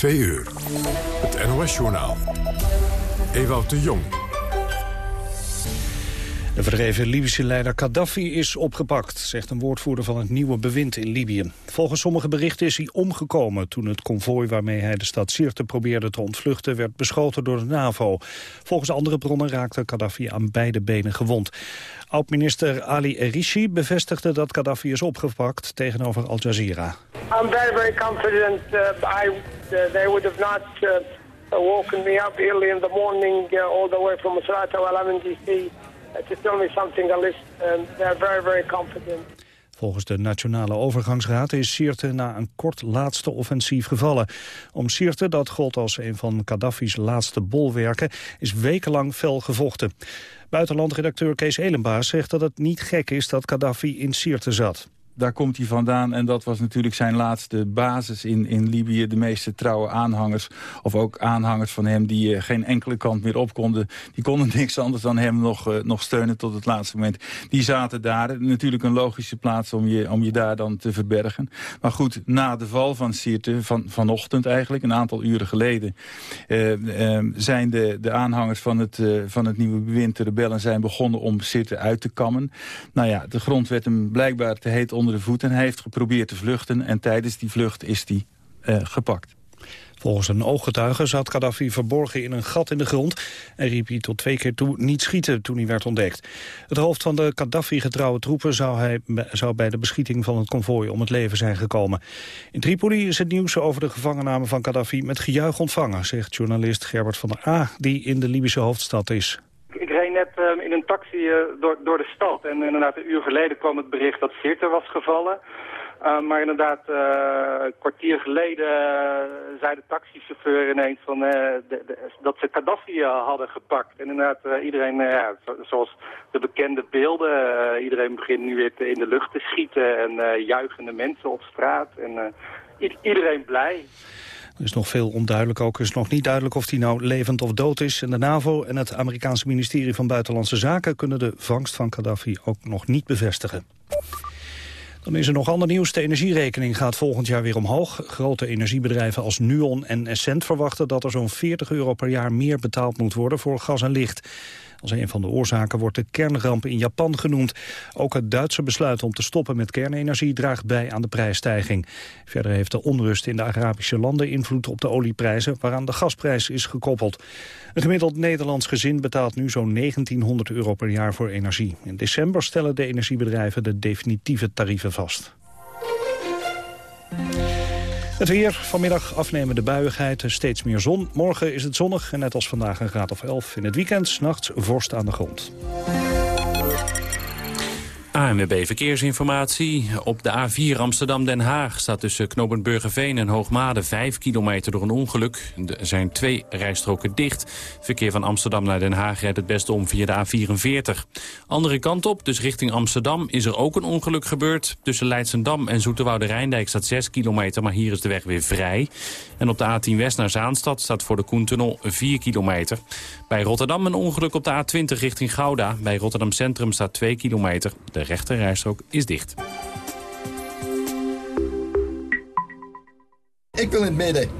Twee uur. Het NOS-journaal. Ewout de Jong. De verdreven Libische leider Gaddafi is opgepakt, zegt een woordvoerder van het nieuwe bewind in Libië. Volgens sommige berichten is hij omgekomen toen het konvooi waarmee hij de stad Sirte probeerde te ontvluchten werd beschoten door de NAVO. Volgens andere bronnen raakte Gaddafi aan beide benen gewond. Oud-minister Ali Erishi bevestigde dat Gaddafi is opgepakt tegenover Al Jazeera. I'm very, very confident uh, I, uh, would have not uh, me up early in the morning uh, all the way from Misrata while I'm D.C. to tell me something at least. Um, they're very, very confident. Volgens de Nationale Overgangsraad is Sirte na een kort laatste offensief gevallen. Om Sirte, dat gold als een van Gaddafi's laatste bolwerken, is wekenlang fel gevochten. Buitenlandredacteur Kees Elenbaas zegt dat het niet gek is dat Gaddafi in Sirte zat daar komt hij vandaan. En dat was natuurlijk zijn laatste basis in, in Libië. De meeste trouwe aanhangers, of ook aanhangers van hem... die uh, geen enkele kant meer op konden. Die konden niks anders dan hem nog, uh, nog steunen tot het laatste moment. Die zaten daar. Natuurlijk een logische plaats om je, om je daar dan te verbergen. Maar goed, na de val van Sirte, van, vanochtend eigenlijk... een aantal uren geleden... Uh, zijn de, de aanhangers van het, van het nieuwe bewind, de rebellen... zijn begonnen om Sirte uit te kammen. Nou ja, de grond werd hem blijkbaar te heet onder de voet en hij heeft geprobeerd te vluchten. En tijdens die vlucht is hij uh, gepakt. Volgens een ooggetuige zat Gaddafi verborgen in een gat in de grond... en riep hij tot twee keer toe niet schieten toen hij werd ontdekt. Het hoofd van de Gaddafi-getrouwe troepen zou, hij, zou bij de beschieting van het konvooi om het leven zijn gekomen. In Tripoli is het nieuws over de gevangenname van Gaddafi met gejuich ontvangen... zegt journalist Gerbert van der A, die in de Libische hoofdstad is. Ik reed net uh, in een taxi uh, door, door de stad en inderdaad een uur geleden kwam het bericht dat Sirte was gevallen. Uh, maar inderdaad, een kwartier geleden zei de taxichauffeur ineens van, dat ze Gaddafi hadden gepakt. En inderdaad, iedereen, ja, zoals de bekende beelden, iedereen begint nu weer in de lucht te schieten en juichende mensen op straat. En iedereen blij. Is nog veel onduidelijk ook. is nog niet duidelijk of hij nou levend of dood is. En de NAVO en het Amerikaanse ministerie van Buitenlandse Zaken... kunnen de vangst van Gaddafi ook nog niet bevestigen. Dan is er nog ander nieuws. De energierekening gaat volgend jaar weer omhoog. Grote energiebedrijven als Nuon en Essent verwachten dat er zo'n 40 euro per jaar meer betaald moet worden voor gas en licht. Als een van de oorzaken wordt de kernramp in Japan genoemd. Ook het Duitse besluit om te stoppen met kernenergie draagt bij aan de prijsstijging. Verder heeft de onrust in de Arabische landen invloed op de olieprijzen... waaraan de gasprijs is gekoppeld. Een gemiddeld Nederlands gezin betaalt nu zo'n 1900 euro per jaar voor energie. In december stellen de energiebedrijven de definitieve tarieven vast. Het weer, vanmiddag afnemende buiigheid, steeds meer zon. Morgen is het zonnig en net als vandaag een graad of 11. In het weekend s'nachts vorst aan de grond. ANWB Verkeersinformatie. Op de A4 Amsterdam-Den Haag staat tussen Knopenburgerveen en Hoogmade 5 kilometer door een ongeluk. Er zijn twee rijstroken dicht. Verkeer van Amsterdam naar Den Haag rijdt het beste om via de A44. Andere kant op, dus richting Amsterdam, is er ook een ongeluk gebeurd. Tussen Leidsendam en Zoeterwoude Rijndijk staat 6 kilometer, maar hier is de weg weer vrij. En op de A10 West naar Zaanstad staat voor de Koentunnel 4 kilometer. Bij Rotterdam een ongeluk op de A20 richting Gouda. Bij Rotterdam Centrum staat 2 kilometer. De rechterrijstrook is dicht. Ik wil in het midden.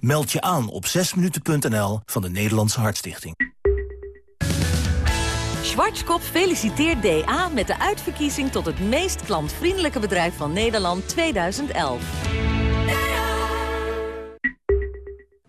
Meld je aan op 6minuten.nl van de Nederlandse Hartstichting. Schwarzkopf feliciteert DA met de uitverkiezing tot het meest klantvriendelijke bedrijf van Nederland 2011.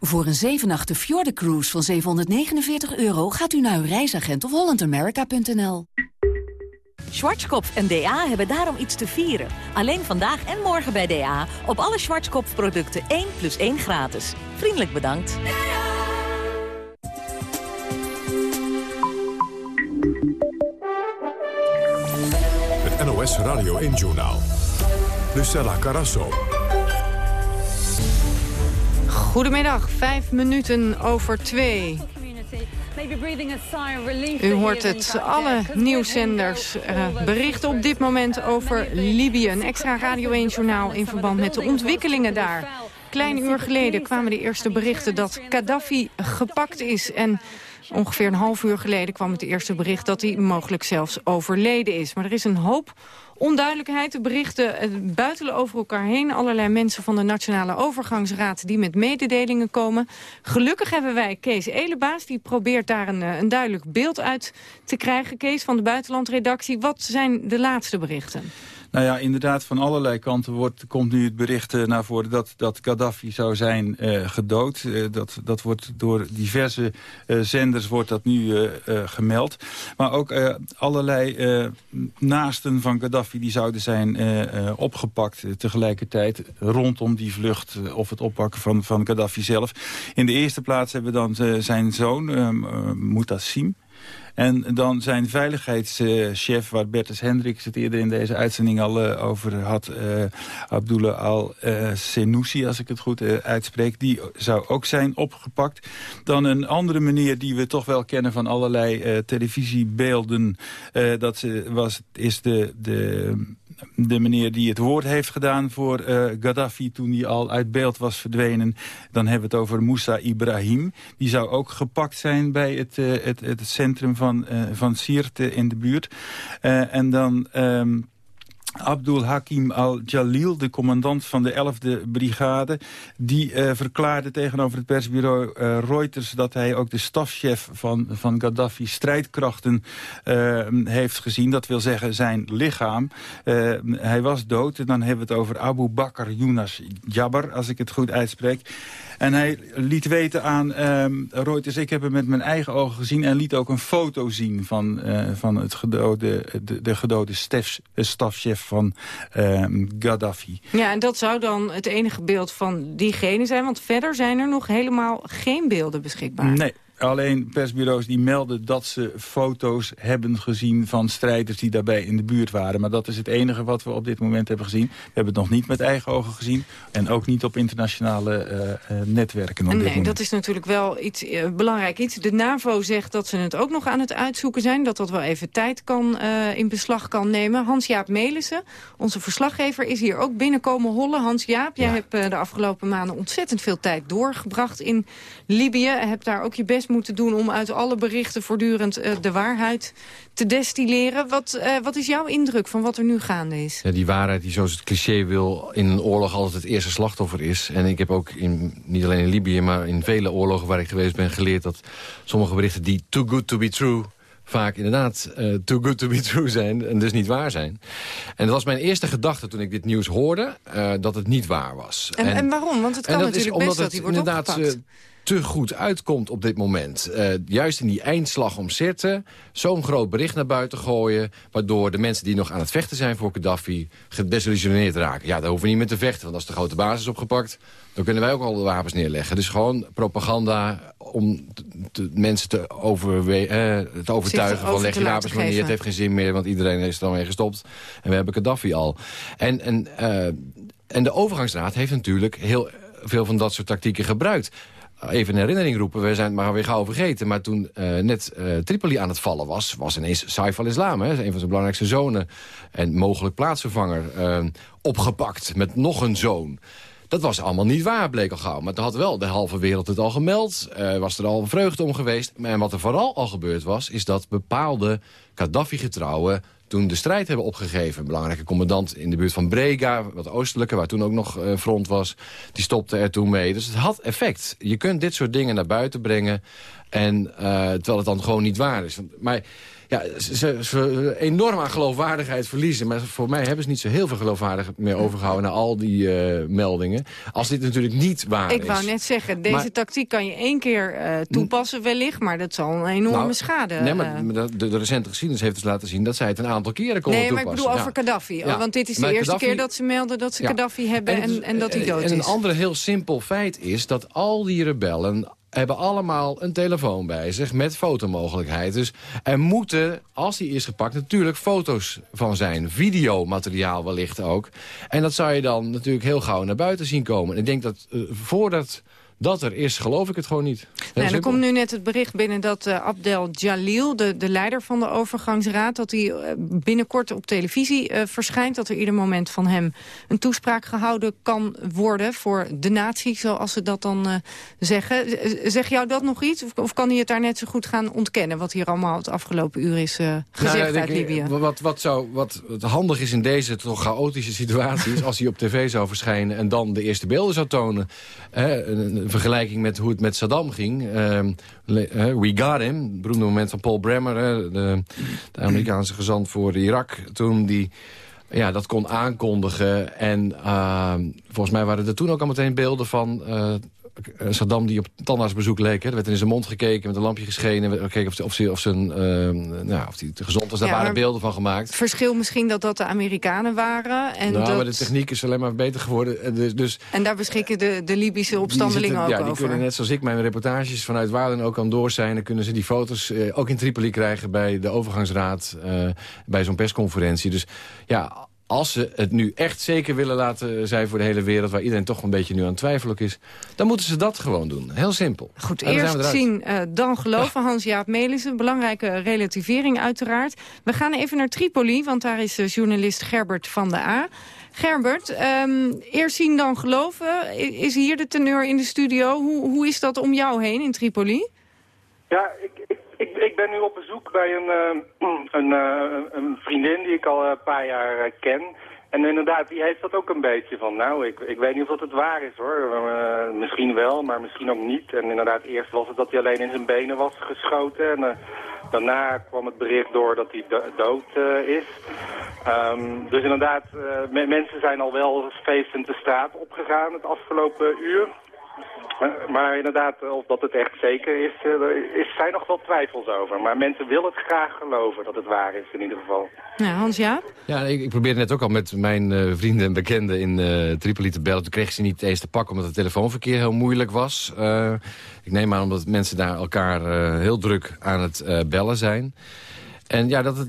Voor een 7 nachten Cruise van 749 euro gaat u naar uw reisagent of hollandamerica.nl. Schwarzkopf en DA hebben daarom iets te vieren. Alleen vandaag en morgen bij DA op alle Schwarzkopf producten 1 plus 1 gratis. Vriendelijk bedankt. Het NOS Radio 1 Journaal. Lucella Carasso. Goedemiddag, vijf minuten over twee. U hoort het, alle nieuwszenders uh, berichten op dit moment over Libië. Een extra Radio 1-journaal in verband met de ontwikkelingen daar. Klein uur geleden kwamen de eerste berichten dat Gaddafi gepakt is... en ongeveer een half uur geleden kwam het eerste bericht... dat hij mogelijk zelfs overleden is. Maar er is een hoop onduidelijkheid. De berichten eh, buitelen over elkaar heen. Allerlei mensen van de Nationale Overgangsraad die met mededelingen komen. Gelukkig hebben wij Kees Elebaas. Die probeert daar een, eh, een duidelijk beeld uit te krijgen. Kees van de Buitenlandredactie. Wat zijn de laatste berichten? Nou ja, inderdaad, van allerlei kanten wordt, komt nu het bericht uh, naar voren dat, dat Gaddafi zou zijn uh, gedood. Uh, dat, dat wordt door diverse zenders wordt dat nu gemeld. Maar ook allerlei naasten van Gaddafi die zouden zijn opgepakt tegelijkertijd rondom die vlucht of het oppakken van, van Gaddafi zelf. In de eerste plaats hebben we dan zijn zoon, Mutassim. En dan zijn veiligheidschef, waar Bertus Hendricks het eerder in deze uitzending al uh, over had... Uh, Abdullah al-Senoussi, als ik het goed uitspreek... die zou ook zijn opgepakt. Dan een andere meneer die we toch wel kennen van allerlei televisiebeelden... dat was, is de... de de meneer die het woord heeft gedaan voor uh, Gaddafi... toen hij al uit beeld was verdwenen. Dan hebben we het over Moussa Ibrahim. Die zou ook gepakt zijn bij het, uh, het, het centrum van, uh, van Sirte in de buurt. en dan... Um, Abdul Hakim al-Jalil, de commandant van de 11e brigade... die uh, verklaarde tegenover het persbureau uh, Reuters... dat hij ook de stafchef van, van Gaddafi strijdkrachten uh, heeft gezien. Dat wil zeggen zijn lichaam. hij was dood. En dan hebben we het over Abu Bakr Yunus Jabbar, als ik het goed uitspreek. En hij liet weten aan Reuters, ik heb hem met mijn eigen ogen gezien... en liet ook een foto zien van, van het gedode, de, de gedode staf, stafchef van uh, Gaddafi. Ja, en dat zou dan het enige beeld van diegene zijn... want verder zijn er nog helemaal geen beelden beschikbaar. Nee, alleen persbureaus die melden dat ze foto's hebben gezien van strijders die daarbij in de buurt waren. Maar dat is het enige wat we op dit moment hebben gezien. We hebben het nog niet met eigen ogen gezien en ook niet op internationale uh, uh, netwerken. Op nee, dat is natuurlijk wel iets uh, belangrijk iets. De NAVO zegt dat ze het ook nog aan het uitzoeken zijn. Dat dat wel even tijd kan, in beslag kan nemen. Hans-Jaap Melissen, onze verslaggever, is hier ook binnenkomen hollen. Hans-Jaap, jij hebt de afgelopen maanden ontzettend veel tijd doorgebracht in Libië. Hebt daar ook je best moeten doen om uit alle berichten voortdurend uh, de waarheid te destilleren. Wat, uh, wat is jouw indruk van wat er nu gaande is? Ja, die waarheid die zoals het cliché wil in een oorlog altijd het eerste slachtoffer is. En ik heb ook in, niet alleen in Libië, maar in vele oorlogen waar ik geweest ben geleerd... dat sommige berichten die too good to be true vaak inderdaad uh, too good to be true zijn en dus niet waar zijn. En dat was mijn eerste gedachte toen ik dit nieuws hoorde, uh, dat het niet waar was. En, en, en waarom? Want het kan natuurlijk best dat hij wordt opgepakt te goed uitkomt op dit moment. Uh, juist in die eindslag om Sirte zo'n groot bericht naar buiten gooien... waardoor de mensen die nog aan het vechten zijn voor Gaddafi... gedesillusioneerd raken. Ja, daar hoeven we niet meer te vechten, want als de grote basis opgepakt... dan kunnen wij ook al de wapens neerleggen. Dus gewoon propaganda om de mensen te, overwe eh, te overtuigen... van leg je wapens maar neer, het heeft geen zin meer... want iedereen is er dan mee gestopt en we hebben Gaddafi al. En, en, uh, en de overgangsraad heeft natuurlijk heel veel van dat soort tactieken gebruikt even in herinnering roepen. We zijn het maar weer gauw vergeten. Maar toen uh, net uh, Tripoli aan het vallen was... was ineens Saif al-Islam, een van zijn belangrijkste zonen... en mogelijk plaatsvervanger, uh, opgepakt met nog een zoon. Dat was allemaal niet waar, bleek al gauw. Maar toen had wel de halve wereld het al gemeld. Was er al vreugde om geweest. En wat er vooral al gebeurd was... is dat bepaalde Gaddafi-getrouwen toen de strijd hebben opgegeven. Een belangrijke commandant in de buurt van Brega, wat oostelijker... waar toen ook nog uh, front was, die stopte er toen mee. Dus het had effect. Je kunt dit soort dingen naar buiten brengen... En, uh, terwijl het dan gewoon niet waar is. Maar ja, ze, ze, enorm aan geloofwaardigheid verliezen. Maar voor mij hebben ze niet zo heel veel geloofwaardigheid meer overgehouden... na al die uh, meldingen. Als dit natuurlijk niet waar Ik is. Ik wou net zeggen, deze maar, tactiek kan je één keer uh, toepassen wellicht... maar dat zal een enorme nou, schade... Nee, maar de, de, de, recente geschiedenis heeft dus laten zien... dat zij het een aantal keren konden nee, toepassen. Nee, maar ik bedoel over Gaddafi. Ja. Want dit is de maar eerste Gaddafi, keer dat ze melden dat ze ja. Gaddafi hebben... En, en, en, dat hij dood en is. En een andere heel simpel feit is dat al die rebellen hebben allemaal een telefoon bij zich met fotomogelijkheid. Dus er moeten, als die is gepakt, natuurlijk foto's van zijn. Videomateriaal wellicht ook. En dat zou je dan natuurlijk heel gauw naar buiten zien komen. En ik denk dat uh, voordat dat er is, geloof ik het gewoon niet. Nee, er komt nu net het bericht binnen dat uh, Abdel Jalil, de, de leider van de overgangsraad... dat hij uh, binnenkort op televisie uh, verschijnt. Dat er ieder moment van hem een toespraak gehouden kan worden... voor de natie, zoals ze dat dan zeggen. Zeg jou dat nog iets? Of, of, kan hij het daar net zo goed gaan ontkennen... wat hier allemaal het afgelopen uur is gezegd nou, ja, uit Libië? Wat, wat, zou, wat handig is in deze toch chaotische situatie... is als hij op tv zou verschijnen en dan de eerste beelden zou tonen... een vergelijking met hoe het met Saddam ging. Uh, we got him, het beroemde moment van Paul Bremer... de, de, Amerikaanse gezant voor Irak, toen die ja, dat kon aankondigen. En uh, volgens mij waren er toen ook al meteen beelden van... Uh, Saddam die op tandartsbezoek leek. Hè. Er werd in zijn mond gekeken, met een lampje geschenen. Gekeken of, of, of, zijn, uh, nou, of die gezond was. Daar ja, waren beelden van gemaakt. Verschil misschien dat dat de Amerikanen waren. En nou, dat... maar de techniek is alleen maar beter geworden. Dus, dus en daar beschikken de, de Libische opstandelingen zitten, ook ja, over. die kunnen net zoals ik mijn reportages vanuit waar dan ook aan door zijn. Dan kunnen ze die foto's uh, ook in Tripoli krijgen bij de overgangsraad. Uh, bij zo'n persconferentie. Dus ja als ze het nu echt zeker willen laten zijn voor de hele wereld... waar iedereen toch een beetje nu aan het twijfelen is... dan moeten ze dat gewoon doen. Heel simpel. Goed, eerst zien, uh, dan geloven. Hans-Jaap Melissen, belangrijke relativering uiteraard. We gaan even naar Tripoli, want daar is uh, journalist Gerbert van de A. Gerbert, um, eerst zien, dan geloven. Is hier de teneur in de studio? Hoe, hoe is dat om jou heen in Tripoli? Ja, ik, ik ik, ik, ben nu op bezoek bij een, uh, een, uh, een, vriendin die ik al een paar jaar uh, ken. En inderdaad, die heeft dat ook een beetje van, nou, ik, ik weet niet of het waar is hoor. misschien wel, maar misschien ook niet. En inderdaad, eerst was het dat hij alleen in zijn benen was geschoten. En daarna kwam het bericht door dat hij do dood is. Um, dus inderdaad, mensen zijn al wel feestend de straat opgegaan het afgelopen uur. Maar, maar, inderdaad, of dat het echt zeker is, er is, zijn nog wel twijfels over. Maar mensen willen het graag geloven dat het waar is in ieder geval. Ja, Hans-Jaap? Ja, ik, ik probeerde net ook al met mijn uh, vrienden en bekenden in uh, Tripoli te bellen. Toen kreeg ze niet eens te pakken omdat het telefoonverkeer heel moeilijk was. Uh, ik neem aan omdat mensen daar elkaar heel druk aan het bellen zijn. En ja, dat het,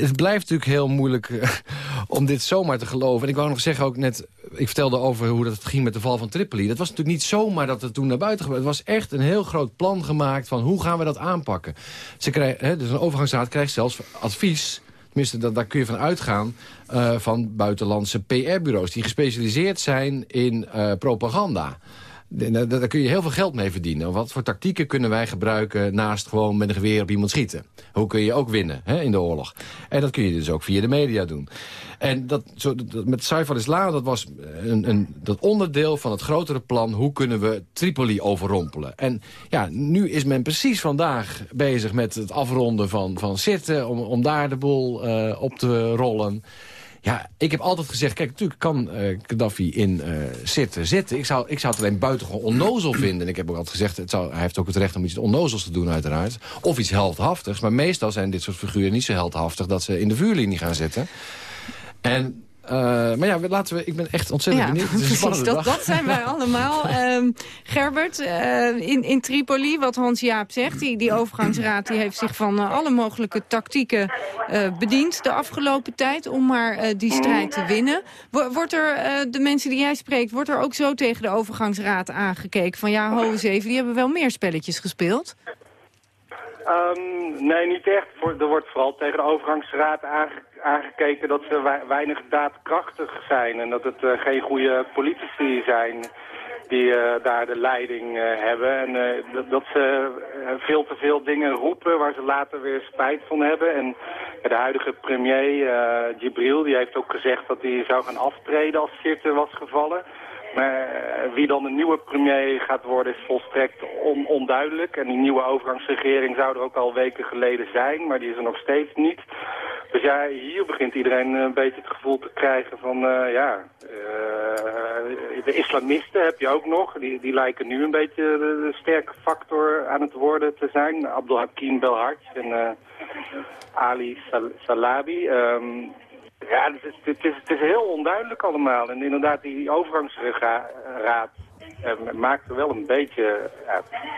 het blijft natuurlijk heel moeilijk om dit zomaar te geloven. En ik wou nog zeggen ook net, ik vertelde over hoe dat ging met de val van Tripoli. Dat was natuurlijk niet zomaar dat het toen naar buiten gebeurde. Het was echt een heel groot plan gemaakt van hoe gaan we dat aanpakken. Ze krijgen, hè, dus een overgangsraad krijgt zelfs advies... Tenminste, dat, daar kun je van uitgaan uh, van buitenlandse PR-bureaus... die gespecialiseerd zijn in uh, propaganda. Daar kun je heel veel geld mee verdienen. Wat voor tactieken kunnen wij gebruiken naast gewoon met een geweer op iemand schieten? Hoe kun je ook winnen hè, in de oorlog? En dat kun je dus ook via de media doen. En dat, zo, met Saif al-Islam, dat was een, een, dat onderdeel van het grotere plan... hoe kunnen we Tripoli overrompelen? En ja, nu is men precies vandaag bezig met het afronden van, van Sirte... om, om daar de boel uh, op te rollen... Ja, ik heb altijd gezegd, kijk, natuurlijk kan uh, Gaddafi in uh, zitten zitten. Ik zou, ik zou het alleen buitengewoon onnozel vinden. En ik heb ook altijd gezegd, het zou, hij heeft ook het recht om iets onnozels te doen uiteraard. Of iets heldhaftigs. Maar meestal zijn dit soort figuren niet zo heldhaftig... dat ze in de vuurlinie gaan zitten. En uh, maar ja, laten we, ik ben echt ontzettend ja, benieuwd. Het is precies, dat, dat zijn wij allemaal. Um, Gerbert, uh, in, in Tripoli, wat Hans-Jaap zegt... Die, die overgangsraad die heeft zich van uh, alle mogelijke tactieken bediend... de afgelopen tijd om maar die strijd te winnen. Wordt er, de mensen die jij spreekt, wordt er ook zo tegen de overgangsraad aangekeken... van ja, ho eens even, die hebben wel meer spelletjes gespeeld? Um, nee, niet echt. Er wordt vooral tegen de overgangsraad aangekeken dat ze weinig daadkrachtig zijn. En dat het uh, geen goede politici zijn die uh, daar de leiding uh, hebben. En dat ze veel te veel dingen roepen waar ze later weer spijt van hebben. En de huidige premier, Gibril, die heeft ook gezegd dat hij zou gaan aftreden als Sirte was gevallen. Maar wie dan de nieuwe premier gaat worden is volstrekt on onduidelijk. En die nieuwe overgangsregering zou er ook al weken geleden zijn, maar die is er nog steeds niet. Dus ja, hier begint iedereen een beetje het gevoel te krijgen van, uh, ja, de islamisten heb je ook nog. Die, die lijken nu een beetje de, sterke factor aan het worden te zijn. Abdul Hakim Belhaj en Ali Sal Salabi. Um, ja, het is, het, is, het is heel onduidelijk allemaal. En inderdaad, die overgangsraad uh, maakt er wel een beetje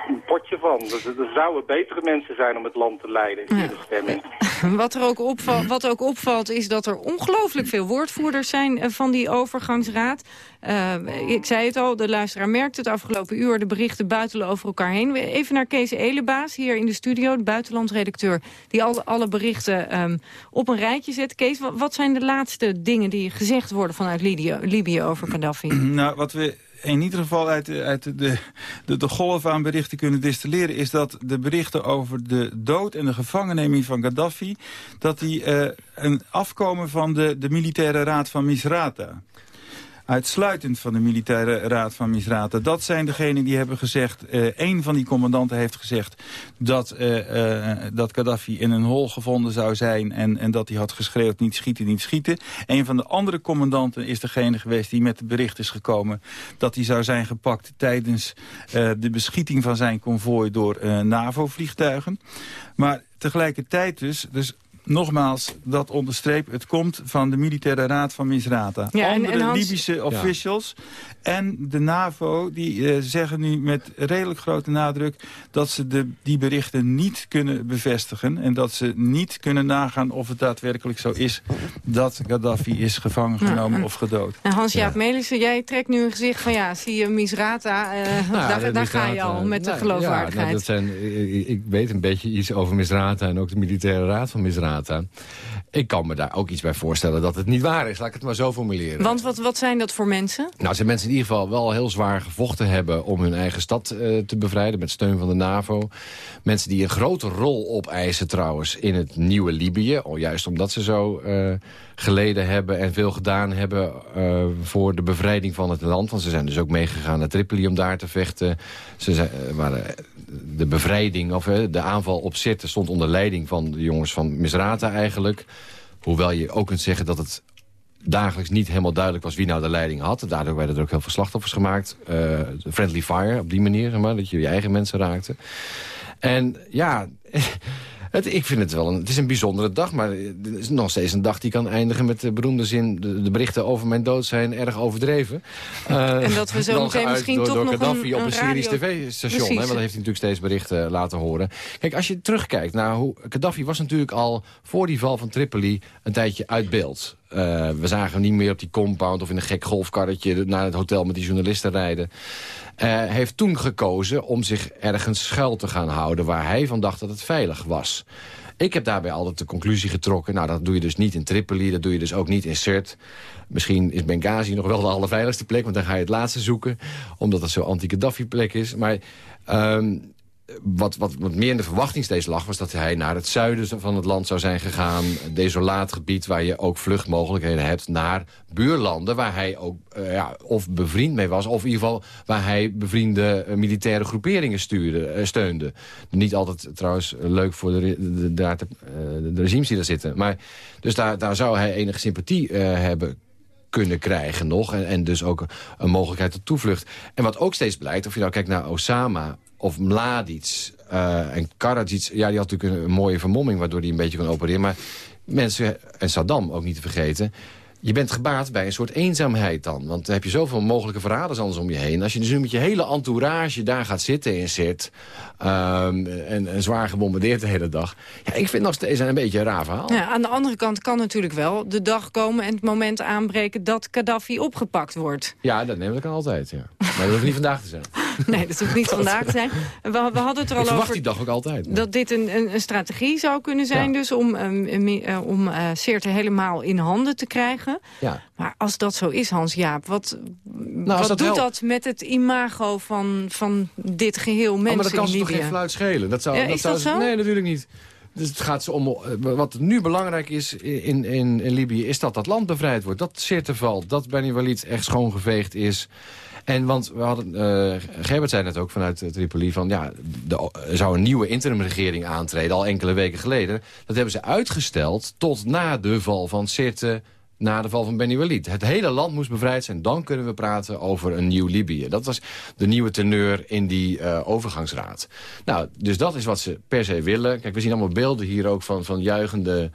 een potje van. Dus er zouden betere mensen zijn om het land te leiden in de stemming. Wat, er ook opvalt, wat ook opvalt is dat er ongelooflijk veel woordvoerders zijn eh, van die overgangsraad. Uh, ik zei het al, de luisteraar merkte het afgelopen uur... de berichten buitelen over elkaar heen. Even naar Kees Elebaas hier in de studio, de buitenlandredacteur... die alle, alle berichten um, op een rijtje zet. Kees, wat, zijn de laatste dingen die gezegd worden vanuit Libië over Gaddafi? Nou, wat we in ieder geval uit, uit de, de, de golf aan berichten kunnen distilleren... is dat de berichten over de dood en de gevangenneming van Gaddafi... dat die uh, een afkomen van de, de militaire raad van Misrata uitsluitend van de militaire raad van Misrata. Dat zijn degenen die hebben gezegd, uh, een van die commandanten heeft gezegd dat, uh, uh, dat Gaddafi in een hol gevonden zou zijn en, en dat hij had geschreeuwd niet schieten, niet schieten. Een van de andere commandanten is degene geweest die met het bericht is gekomen dat hij zou zijn gepakt tijdens de beschieting van zijn konvooi door NAVO-vliegtuigen. Maar tegelijkertijd dus, dus nogmaals, dat onderstreep, het komt van de militaire raad van Misrata. Ja, Andere en, Libische officials en de NAVO, die uh, zeggen nu met redelijk grote nadruk... dat ze de, die berichten niet kunnen bevestigen... en dat ze niet kunnen nagaan of het daadwerkelijk zo is... dat Gaddafi is gevangen genomen of gedood. En Hans-Jaap ja. Melissen, jij trekt nu een gezicht van... ja, zie je Misrata, uh, nou, daar, daar ga je al met nou, de geloofwaardigheid. Ja, nou, dat zijn, ik weet een beetje iets over Misrata... en ook de militaire raad van Misrata. Ik kan me daar ook iets bij voorstellen dat het niet waar is. Laat ik het maar zo formuleren. Want wat, wat zijn dat voor mensen? Nou, zijn mensen die ieder geval wel heel zwaar gevochten hebben... om hun eigen stad uh, te bevrijden met steun van de NAVO. Mensen die een grote rol opeisen trouwens in het nieuwe Libië. Oh, juist omdat ze zo uh, geleden hebben en veel gedaan hebben... Uh, voor de bevrijding van het land. Want ze zijn dus ook meegegaan naar Tripoli om daar te vechten. Ze waren de bevrijding, of de aanval op Sirte stond onder leiding van de jongens van Misrata eigenlijk. Hoewel je ook kunt zeggen dat het dagelijks niet helemaal duidelijk was wie nou de leiding had. Daardoor werden er ook heel veel slachtoffers gemaakt. Uh, friendly fire, op die manier, zeg maar, dat je je eigen mensen raakte. En ja... Het, ik vind het wel een, het is een bijzondere dag, maar het is nog steeds een dag die kan eindigen met de beroemde zin... de, berichten over mijn dood zijn erg overdreven. Uh, en dat we zo meteen misschien door, toch door nog Gaddafi een, op een Syrisch tv-station. Want dat heeft hij natuurlijk steeds berichten laten horen. Kijk, als je terugkijkt naar hoe... Gaddafi was natuurlijk al voor die val van Tripoli een tijdje uit beeld. Uh, we zagen hem niet meer op die compound of in een gek golfkarretje... naar het hotel met die journalisten rijden. Uh, heeft toen gekozen om zich ergens schuil te gaan houden... waar hij van dacht dat het veilig was. Ik heb daarbij altijd de conclusie getrokken... nou, dat doe je dus niet in Tripoli, dat doe je dus ook niet in Sirte. Misschien is Benghazi nog wel de allerveiligste plek... want dan ga je het laatste zoeken, omdat het zo'n anti-Gaddafi plek is. Maar... Um, wat, wat, wat meer in de verwachtingsdees lag... was dat hij naar het zuiden van het land zou zijn gegaan. Een desolaat gebied waar je ook vluchtmogelijkheden hebt... naar buurlanden waar hij ook uh, ja, of bevriend mee was... of in ieder geval waar hij bevriende uh, militaire groeperingen stuurde, uh, steunde. Niet altijd trouwens leuk voor de, de, regimes die daar zitten. Maar, dus daar, daar zou hij enige sympathie hebben kunnen krijgen nog. En, en dus ook een mogelijkheid tot toevlucht. En wat ook steeds blijkt, of je nou kijkt naar Osama of Mladic uh, en Karadzic... ja, die had natuurlijk een, mooie vermomming waardoor hij een beetje kon opereren. Maar mensen, en Saddam ook niet te vergeten... Je bent gebaat bij een soort eenzaamheid dan. Want dan heb je zoveel mogelijke verraders anders om je heen. Als je dus nu met je hele entourage daar gaat zitten in zit... Um, en, en, zwaar gebombardeerd de hele dag... Ja, ik vind nog steeds een beetje een raar verhaal. Ja, aan de andere kant kan natuurlijk wel de dag komen... en het moment aanbreken dat Gaddafi opgepakt wordt. Ja, dat neem ik altijd, ja. Maar dat hoeft niet vandaag te zijn. Nee, dat hoeft niet vandaag te zijn. We, we hadden het er al Ik over... die dag ook altijd. Dat dit een, een, een strategie zou kunnen zijn, dus om, um, uh, Seerte helemaal in handen te krijgen. Ja. Maar als dat zo is, Hans-Jaap, wat, Nou, wat dat doet dat met het imago van, van dit geheel mensen Oh, maar dat kan ze toch geen fluit schelen? Dat zou, Ja, dat is zou dat ze- zo? Nee, natuurlijk niet. Dus het gaat ze om, eh, wat nu belangrijk is in, in, in Libië... is dat dat land bevrijd wordt. Dat Sirte valt. Dat Beni Walid echt schoongeveegd is. En want we hadden, eh Gerbert zei net ook vanuit eh, Tripoli... van ja, de- er zou een nieuwe interimregering aantreden... al enkele weken geleden. Dat hebben ze uitgesteld tot na de val van Sirte na de val van Beni Walid. Het hele land moest bevrijd zijn. Dan kunnen we praten over een nieuw Libië. Dat was de nieuwe teneur in die eh, overgangsraad. Nou, dus dat is wat ze per se willen. Kijk, we zien allemaal beelden hier ook van, van juichende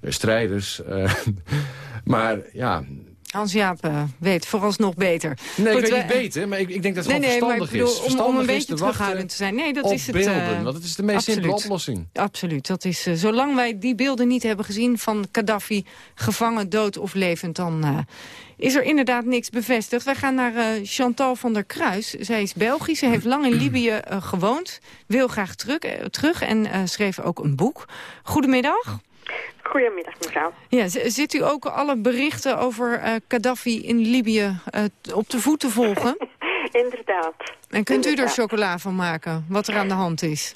eh, strijders. eh, maar ja... Hans-Jaap eh, weet vooralsnog beter. Nee, Goed, ik weet we- niet beter, maar ik, ik denk dat het Nee, nee, ik verstandig bedoel, is. om, om een beetje te terughoudend te zijn. Nee, dat op is het. beelden, eh, want het is de meest simpele absoluut. oplossing. Absoluut. Dat is, eh, zolang wij die beelden niet hebben gezien van Gaddafi... gevangen, dood of levend, dan is er inderdaad niks bevestigd. Wij gaan naar Chantal van der Kruis. Zij is Belgisch, ze heeft lang in Libië gewoond. Wil graag terug, terug en schreef ook een boek. Goedemiddag. Goedemiddag, mevrouw. Ja, zit u ook alle berichten over eh, Gaddafi in Libië eh, op de voet te volgen? Inderdaad. En kunt u er chocola van maken, wat er aan de hand is?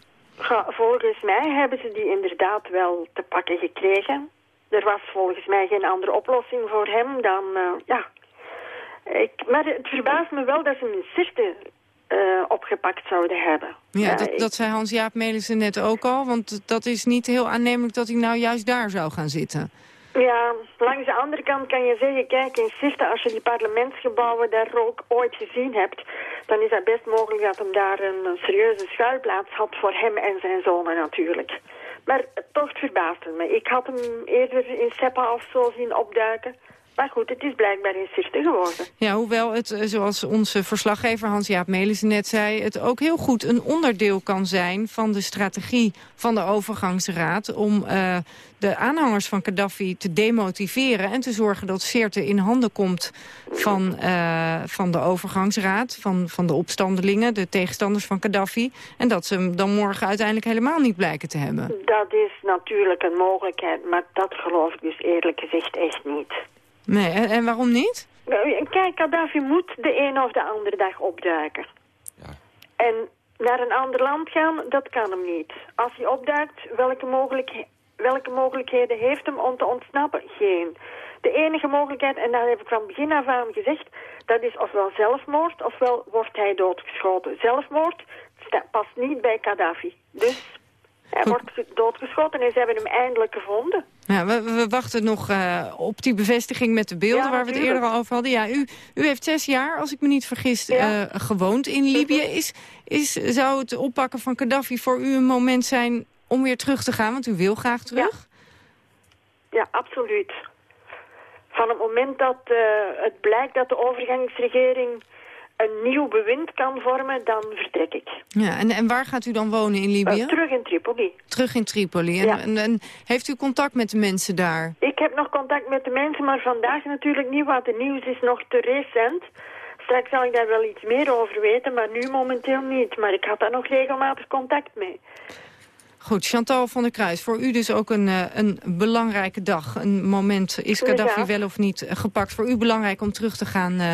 Volgens mij hebben ze die inderdaad wel te pakken gekregen. Er was volgens mij geen andere oplossing voor hem dan, eh, ja... Ik, maar het verbaast me wel dat ze een Sirte eh, opgepakt zouden hebben. Ja, dat, ik- dat zei Hans-Jaap Melissen net ook al. Want dat is niet heel aannemelijk dat hij nou juist daar zou gaan zitten. Ja, langs de andere kant kan je zeggen, kijk, in Sirte, als je die parlementsgebouwen daar ook ooit gezien hebt, dan is het best mogelijk dat hem daar een, serieuze schuilplaats had voor hem en zijn zonen natuurlijk. Maar toch verbaasde me. Ik had hem eerder in Seppa of zo zien opduiken. Maar goed, het is blijkbaar in geworden. Ja, hoewel het, eh, zoals onze verslaggever Hans-Jaap Melissen net zei... het ook heel goed een onderdeel kan zijn van de strategie van de overgangsraad... om eh, de aanhangers van Gaddafi te demotiveren... en te zorgen dat Sirte in handen komt van, eh, van de overgangsraad... Van, van de opstandelingen, de tegenstanders van Gaddafi... en dat ze hem dan morgen uiteindelijk helemaal niet blijken te hebben. Dat is natuurlijk een mogelijkheid, maar dat geloof ik dus eerlijk gezegd echt niet. Nee, en, en waarom niet? Nou, Kijk, Gaddafi moet de een of de andere dag opduiken. En naar een ander land gaan, dat kan hem niet. Als hij opduikt, welke, mogelijk, welke mogelijkheden heeft hem om te ontsnappen? Geen. De enige mogelijkheid, en dat heb ik van begin af aan gezegd... dat is ofwel zelfmoord, ofwel wordt hij doodgeschoten. Zelfmoord past niet bij Gaddafi. Dus hij wordt doodgeschoten en ze hebben hem eindelijk gevonden. Ja, we, we wachten nog eh, op die bevestiging met de beelden Ja, waar we het eerder al over hadden. Ja, u, u heeft zes jaar, als ik me niet vergis, eh, gewoond in Libië. Is, is, zou het oppakken van Gaddafi voor u een moment zijn om weer terug te gaan? Want u wil graag terug. Ja, absoluut. Van het moment dat eh, het blijkt dat de overgangsregering een nieuw bewind kan vormen, dan vertrek ik. Ja, en, en waar gaat u dan wonen in Libië? Eh, terug in Tripoli. Terug in Tripoli. En, Ja. en, en heeft u contact met de mensen daar? Ik heb nog contact met de mensen, maar vandaag natuurlijk niet, want het nieuws is nog te recent. Straks zal ik daar wel iets meer over weten, maar nu momenteel niet. Maar ik had daar nog regelmatig contact mee. Goed, Chantal van der Kruis, voor u dus ook een, eh, een belangrijke dag. Een moment, is Gaddafi wel of niet eh, gepakt? Voor u belangrijk om terug te gaan eh,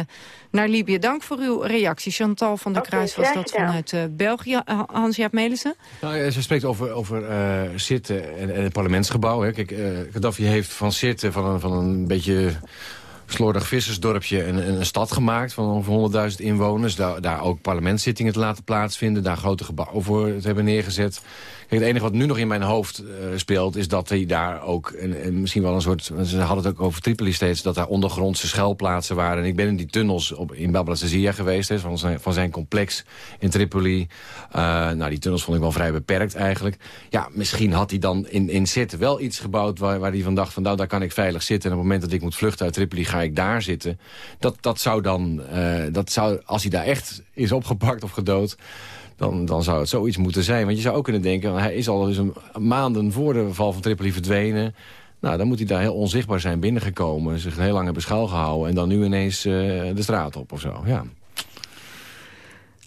naar Libië. Dank voor uw reactie. Chantal van der Oké, Kruis was dat gedaan. vanuit eh, België. Hans-Jaap Melissen? Nou, ze spreekt over, over eh Sirte en, en het parlementsgebouw. Hè. Kijk, eh Gaddafi heeft van Sirte, van een, van een beetje slordig vissersdorpje... Een, een, een stad gemaakt van ongeveer 100.000 inwoners. Daar, daar ook parlementszittingen te laten plaatsvinden. Daar grote gebouwen voor te hebben neergezet. Het enige wat nu nog in mijn hoofd eh, speelt... is dat hij daar ook een, misschien wel een soort... Ze hadden het ook over Tripoli steeds... dat daar ondergrondse schuilplaatsen waren. En ik ben in die tunnels op, in Bab el-Azizia geweest... Van, zijn, van zijn complex in Tripoli. Eh, nou, die tunnels vond ik wel vrij beperkt eigenlijk. Ja, misschien had hij dan in, in zitten wel iets gebouwd... Waar, waar hij van dacht van nou, daar kan ik veilig zitten... en op het moment dat ik moet vluchten uit Tripoli ga ik daar zitten. Dat, dat zou dan... eh, dat zou, als hij daar echt is opgepakt of gedood dan, dan zou het zoiets moeten zijn. Want je zou ook kunnen denken, hij is al dus een maanden voor de val van Tripoli verdwenen. Nou, dan moet hij daar heel onzichtbaar zijn binnengekomen. Zich heel lang hebben schuilgehouden. En dan nu ineens eh, de straat op of zo, ja.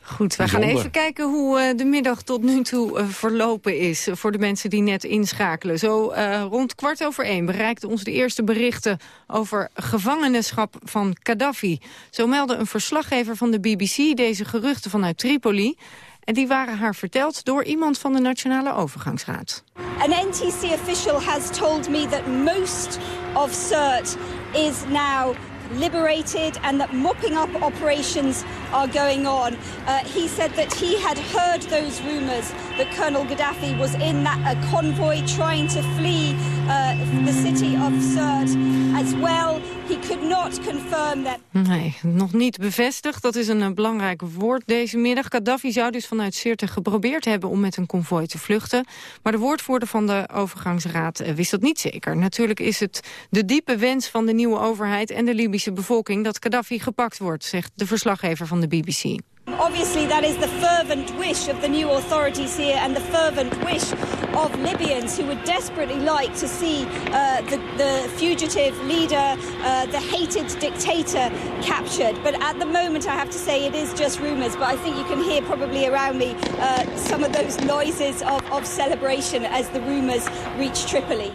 Goed, we gaan even kijken hoe uh, de middag tot nu toe uh, verlopen is... voor de mensen die net inschakelen. Zo uh, rond kwart over één bereikten ons de eerste berichten... over gevangenschap van Gaddafi. Zo meldde een verslaggever van de BBC deze geruchten vanuit Tripoli... En die waren haar verteld door iemand van de Nationale Overgangsraad. An NTC official has told me that most of CERT is now liberated and that mopping up operations are going on. Uh, he said that he had heard those rumors that Colonel Gaddafi was in that a convoy trying to flee uh, the city of Sirte as well. He could not confirm that. Nee, nog niet bevestigd. Dat is een uh, belangrijk woord deze middag. Gaddafi zou dus vanuit Sirte geprobeerd hebben om met een konvooi te vluchten. Maar de woordvoerder van de overgangsraad uh, wist dat niet zeker. Natuurlijk is het de diepe wens van de nieuwe overheid en de Libische bevolking dat Gaddafi gepakt wordt, zegt de verslaggever van de BBC. Obviously, that is the fervent wish of the new authorities here and the fervent wish of Libyans who would desperately like to see uh, the, the, fugitive leader, uh, the hated dictator, captured. But at the moment, I have to say it is just rumours, but I think you can hear probably around me uh, some of those noises of, of celebration as the rumours reach Tripoli.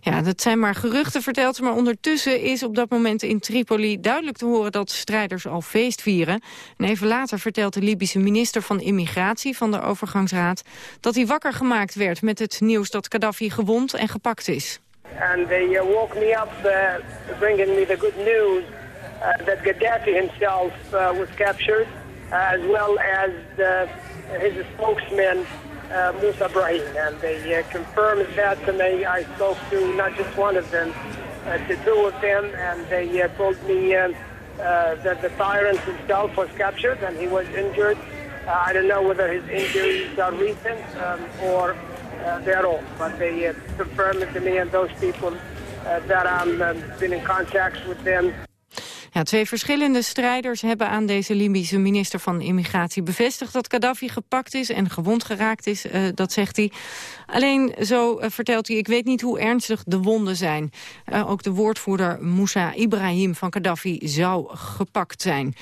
Ja, dat zijn maar geruchten verteld, maar ondertussen is op dat moment in Tripoli duidelijk te horen dat strijders al feest vieren. En even later vertelt de Libische minister van Immigratie van de overgangsraad dat hij wakker gemaakt werd met het nieuws dat Gaddafi gewond en gepakt is. And they uh, woke me up uh, bringing me the good news uh, that Gaddafi himself uh, was captured uh, as well as his spokesman uh, Musa Brahim, and they uh, confirmed that to me. I spoke to not just one of them, uh, to two of them, and they uh, told me uh, uh, that the tyrant himself was captured and he was injured. I don't know whether his injuries are recent um, or they're old, but they confirmed it to me and those people that I've um, been in contact with them Twee verschillende strijders hebben aan deze Libische minister van Immigratie bevestigd dat Gaddafi gepakt is en gewond geraakt is, uh, dat zegt hij. Alleen zo uh, vertelt hij, ik weet niet hoe ernstig de wonden zijn. Uh, ook de woordvoerder Moussa Ibrahim van Gaddafi zou gepakt zijn.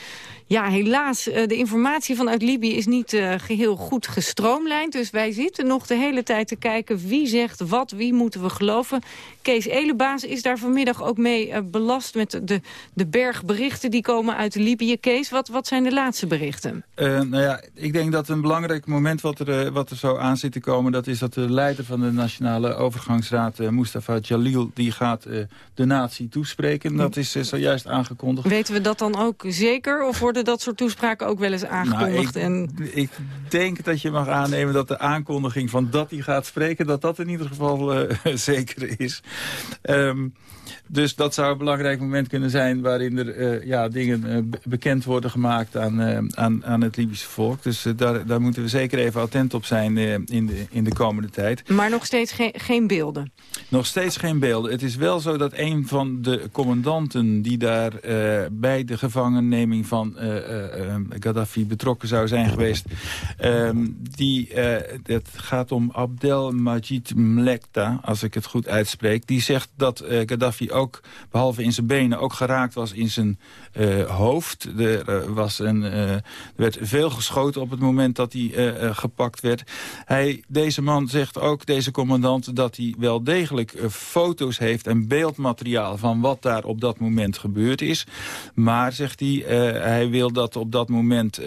Ja, helaas, de informatie vanuit Libië is niet uh, geheel goed gestroomlijnd. Dus wij zitten nog de hele tijd te kijken wie zegt wat, wie moeten we geloven. Kees Elebaas is daar vanmiddag ook mee uh, belast met de, de berg berichten die komen uit Libië. Kees, wat, wat zijn de laatste berichten? Uh, nou ja, ik denk dat een belangrijk moment wat er, wat er zo aan zit te komen... dat is dat de leider van de Nationale Overgangsraad, Mustafa Jalil... die gaat de natie toespreken. Dat is zojuist aangekondigd. Weten we dat dan ook zeker? Of worden dat soort toespraken ook wel eens aangekondigd? Nou, ik, en... ik denk dat je mag aannemen dat de aankondiging van dat hij gaat spreken... dat dat in ieder geval uh, zeker is. Um, dus dat zou een belangrijk moment kunnen zijn... waarin er uh, ja, dingen uh, bekend worden gemaakt aan, uh, aan, aan het Libische volk. Dus daar, daar moeten we zeker even attent op zijn in, de, in de komende tijd. Maar nog steeds geen, geen beelden? Nog steeds geen beelden. Het is wel zo dat een van de commandanten... die daar bij de gevangenneming van Gaddafi betrokken zou zijn geweest... Um, die, het gaat om Abdel Majid Mlekta, als ik het goed uitspreek. Die zegt dat Gaddafi ook, behalve in zijn benen, ook geraakt was in zijn uh, hoofd. Er, uh, was een, uh, er werd veel geschoten op het moment dat hij gepakt werd. Hij, deze man zegt ook, deze commandant, dat hij wel degelijk foto's heeft en beeldmateriaal van wat daar op dat moment gebeurd is. Maar, zegt hij, hij wil dat op dat moment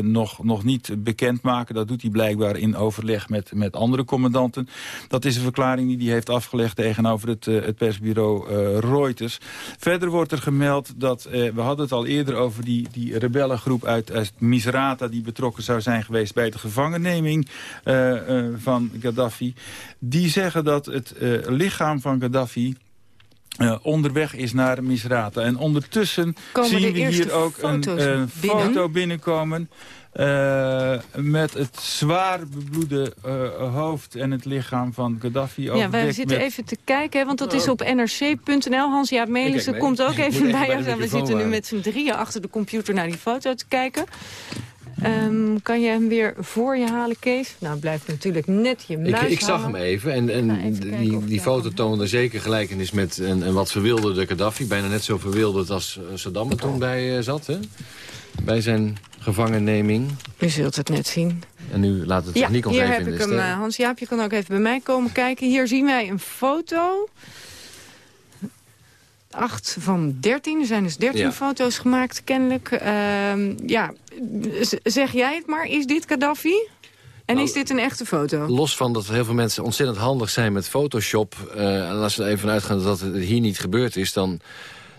nog, nog niet bekendmaken. Dat doet hij blijkbaar in overleg met, met andere commandanten. Dat is een verklaring die hij heeft afgelegd tegenover het, het persbureau Reuters. Verder wordt er gemeld dat, we hadden het al eerder over die, die rebellengroep uit, uit Misrata... die betrokken zou zijn geweest bij de gevangenneming uh, van Gaddafi. Die zeggen dat het lichaam van Gaddafi... Uh, onderweg is naar Misrata. En ondertussen Komen zien we hier ook een, een foto binnenkomen... Uh, met het zwaar bebloede uh, hoofd en het lichaam van Gaddafi. Ja, wij zitten met... even te kijken, hè, want dat is op nrc.nl. Hans-Jaap Melissen komt ook even bij ons. We zitten nu met z'n drieën achter de computer naar die foto te kijken. Ehm, kan je hem weer voor je halen, Kees? Nou, blijft natuurlijk net je muis ik, ik zag hem even en, en die, die foto toonde zeker gelijkenis met een, een wat verwilderde Gaddafi. Bijna net zo verwilderd als eh, Saddam er toen bij zat, hè? Bij zijn gevangenneming. U zult het net zien. En nu laat het ja, niet hier heb ik hem, uh, Hans Jaap, je kan ook even bij mij komen kijken. Hier zien wij een foto 8 van 13. Er zijn dus 13 foto's gemaakt, kennelijk. Uh, ja, zeg jij het maar, is dit Gaddafi? En nou, is dit een echte foto? Los van dat heel veel mensen ontzettend handig zijn met Photoshop... Uh, en als we er even vanuit gaan dat het hier niet gebeurd is... dan,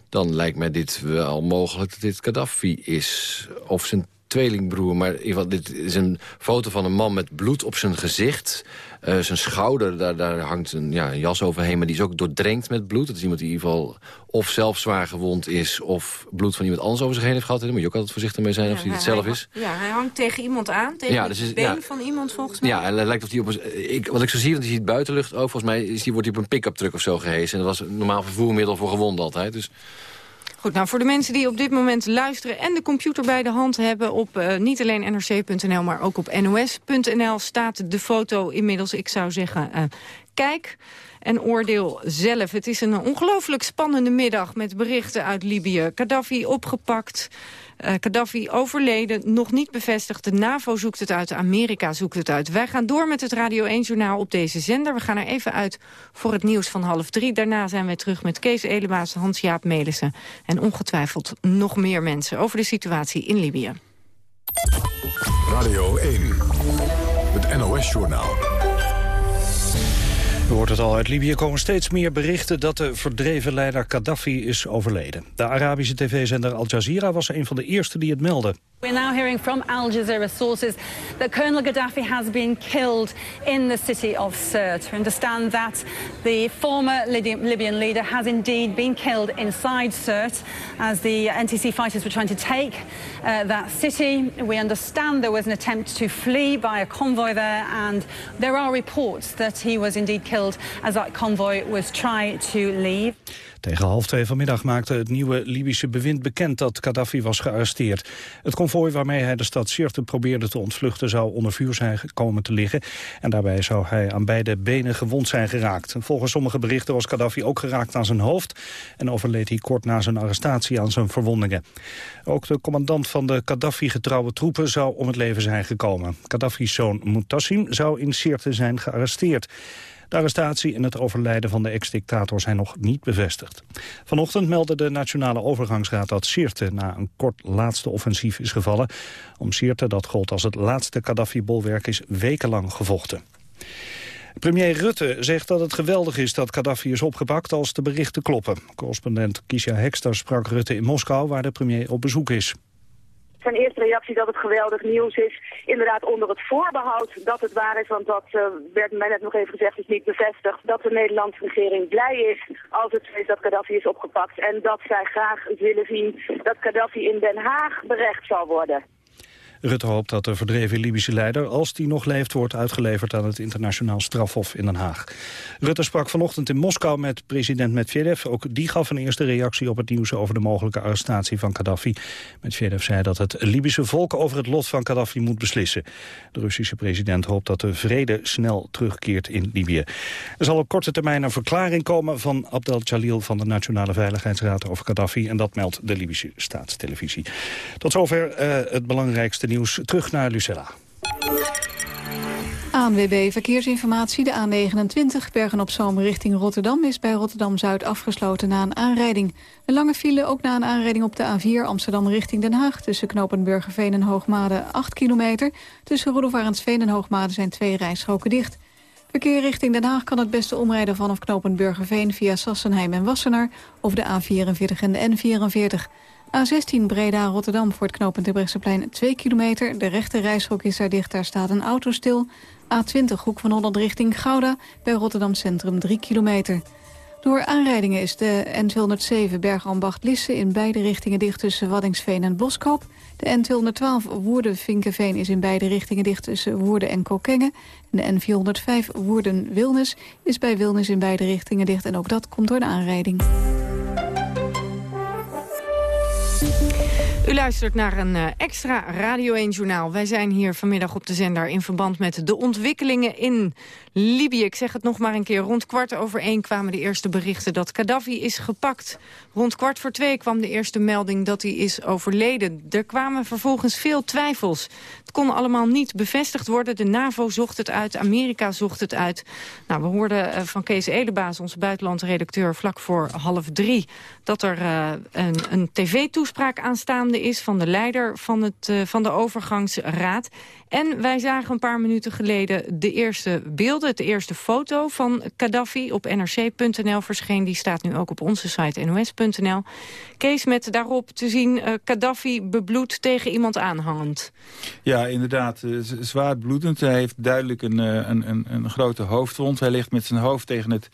dan lijkt mij dit wel mogelijk dat dit Gaddafi is. Of zijn tweelingbroer. Maar in ieder geval, dit is een foto van een man met bloed op zijn gezicht. Uh, zijn schouder, daar, daar hangt een, ja, een jas overheen, maar die is ook doordrenkt met bloed. Dat is iemand die in ieder geval of zelf zwaar gewond is... of bloed van iemand anders over zich heen heeft gehad. Daar moet je ook altijd voorzichtig mee zijn of hij het zelf is. Ja, hij hangt tegen iemand aan, tegen ja, dus het been van iemand volgens mij. Ja, en het lijkt of hij op een, ik, wat ik zo zie, want hij ziet buitenlucht ook. Volgens mij is die, wordt hij op een pick-up truck of zo gehezen. En dat was een normaal vervoermiddel voor gewonden altijd. Dus Goed, nou voor de mensen die op dit moment luisteren en de computer bij de hand hebben... op uh, niet alleen nrc.nl, maar ook op nos.nl staat de foto inmiddels. Ik zou zeggen, uh, kijk en oordeel zelf. Het is een ongelooflijk spannende middag met berichten uit Libië. Gaddafi opgepakt, uh, Gaddafi overleden, nog niet bevestigd. De NAVO zoekt het uit, Amerika zoekt het uit. Wij gaan door met het Radio 1-journaal op deze zender. We gaan er even uit voor het nieuws van half drie. Daarna zijn wij terug met Kees Elemaas, Hans-Jaap Melissen... en ongetwijfeld nog meer mensen over de situatie in Libië. Radio 1, het NOS-journaal. U hoort het al, uit Libië komen steeds meer berichten dat de verdreven leider Gaddafi is overleden. De Arabische tv-zender Al Jazeera was een van de eerste die het meldde. We're now hearing from Al Jazeera sources that Colonel Gaddafi has been killed in the city of Sirte. We understand that the former Libyan leader has indeed been killed inside Sirte as the NTC fighters were trying to take uh, that city. We understand there was an attempt to flee by a convoy there and there are reports that he was indeed killed as that convoy was trying to leave. Tegen half twee vanmiddag maakte het nieuwe Libische bewind bekend dat Gaddafi was gearresteerd. Het konvooi waarmee hij de stad Sirte probeerde te ontvluchten zou onder vuur zijn gekomen te liggen. En daarbij zou hij aan beide benen gewond zijn geraakt. Volgens sommige berichten was Gaddafi ook geraakt aan zijn hoofd en overleed hij kort na zijn arrestatie aan zijn verwondingen. Ook de commandant van de Gaddafi-getrouwe troepen zou om het leven zijn gekomen. Gaddafi's zoon Mutassim zou in Sirte zijn gearresteerd. De arrestatie en het overlijden van de ex-dictator zijn nog niet bevestigd. Vanochtend meldde de Nationale Overgangsraad dat Sirte na een kort laatste offensief is gevallen. Om Sirte, dat gold als het laatste Gaddafi-bolwerk, is wekenlang gevochten. Premier Rutte zegt dat het geweldig is dat Gaddafi is opgepakt als de berichten kloppen. Correspondent Kisha Hekster sprak Rutte in Moskou waar de premier op bezoek is zijn eerste reactie dat het geweldig nieuws is. Inderdaad onder het voorbehoud dat het waar is, want dat uh, werd mij net nog even gezegd, is niet bevestigd. Dat de Nederlandse regering blij is als het is dat Gaddafi is opgepakt. En dat zij graag willen zien dat Gaddafi in Den Haag berecht zal worden. Rutte hoopt dat de verdreven Libische leider, als die nog leeft, wordt uitgeleverd aan het internationaal strafhof in Den Haag. Rutte sprak vanochtend in Moskou met president Medvedev. Ook die gaf een eerste reactie op het nieuws over de mogelijke arrestatie van Gaddafi. Medvedev zei dat het Libische volk over het lot van Gaddafi moet beslissen. De Russische president hoopt dat de vrede snel terugkeert in Libië. Er zal op korte termijn een verklaring komen van Abdel Jalil van de Nationale Veiligheidsraad over Gaddafi. En dat meldt de Libische staatstelevisie. Tot zover uh, het belangrijkste nieuws. Terug naar Lucella. ANWB Verkeersinformatie, de A29 Bergen-op-Zoom richting Rotterdam... is bij Rotterdam-Zuid afgesloten na een aanrijding. Een lange file ook na een aanrijding op de A4 Amsterdam richting Den Haag... tussen Knopenburgerveen en Hoogmade 8 kilometer. Tussen Roelofarendsveen en Hoogmade zijn twee rijstroken dicht. Verkeer richting Den Haag kan het beste omrijden vanaf Knopenburgerveen... via Sassenheim en Wassenaar of de A44 en de N44... A16 Breda-Rotterdam voor het knooppunt Terbrechtseplein 2 kilometer. De rechte reishok is daar dicht, daar staat een auto stil. A20 Hoek van Holland richting Gouda bij Rotterdam Centrum 3 kilometer. Door aanrijdingen is de N207 Bergambacht-Lisse in beide richtingen dicht tussen Waddingsveen en Boskoop. De N212 Woerden-Vinkenveen is in beide richtingen dicht tussen Woerden en Kokenge. En de N405 Woerden-Wilnis is bij Wilnis in beide richtingen dicht en ook dat komt door de aanrijding. U luistert naar een uh, extra Radio 1-journaal. Wij zijn hier vanmiddag op de zender in verband met de ontwikkelingen in Libië. Ik zeg het nog maar een keer. Rond kwart over één kwamen de eerste berichten dat Gaddafi is gepakt. Rond kwart voor twee kwam de eerste melding dat hij is overleden. Er kwamen vervolgens veel twijfels. Het kon allemaal niet bevestigd worden. De NAVO zocht het uit, Amerika zocht het uit. Nou, we hoorden uh, van Kees Edebaas, onze buitenlandredacteur... vlak voor half drie, dat er uh, een, een tv-toespraak aanstaande is... van de leider van, het, uh, van de overgangsraad. En wij zagen een paar minuten geleden de eerste beelden, de eerste foto van Gaddafi op nrc.nl verscheen. Die staat nu ook op onze site nos.nl. Kees met daarop te zien uh, Gaddafi bebloed tegen iemand aanhangend. Ja, inderdaad. Uh, zwaar bloedend. Hij heeft duidelijk een, een, een, een grote hoofdwond. Hij ligt met zijn hoofd tegen het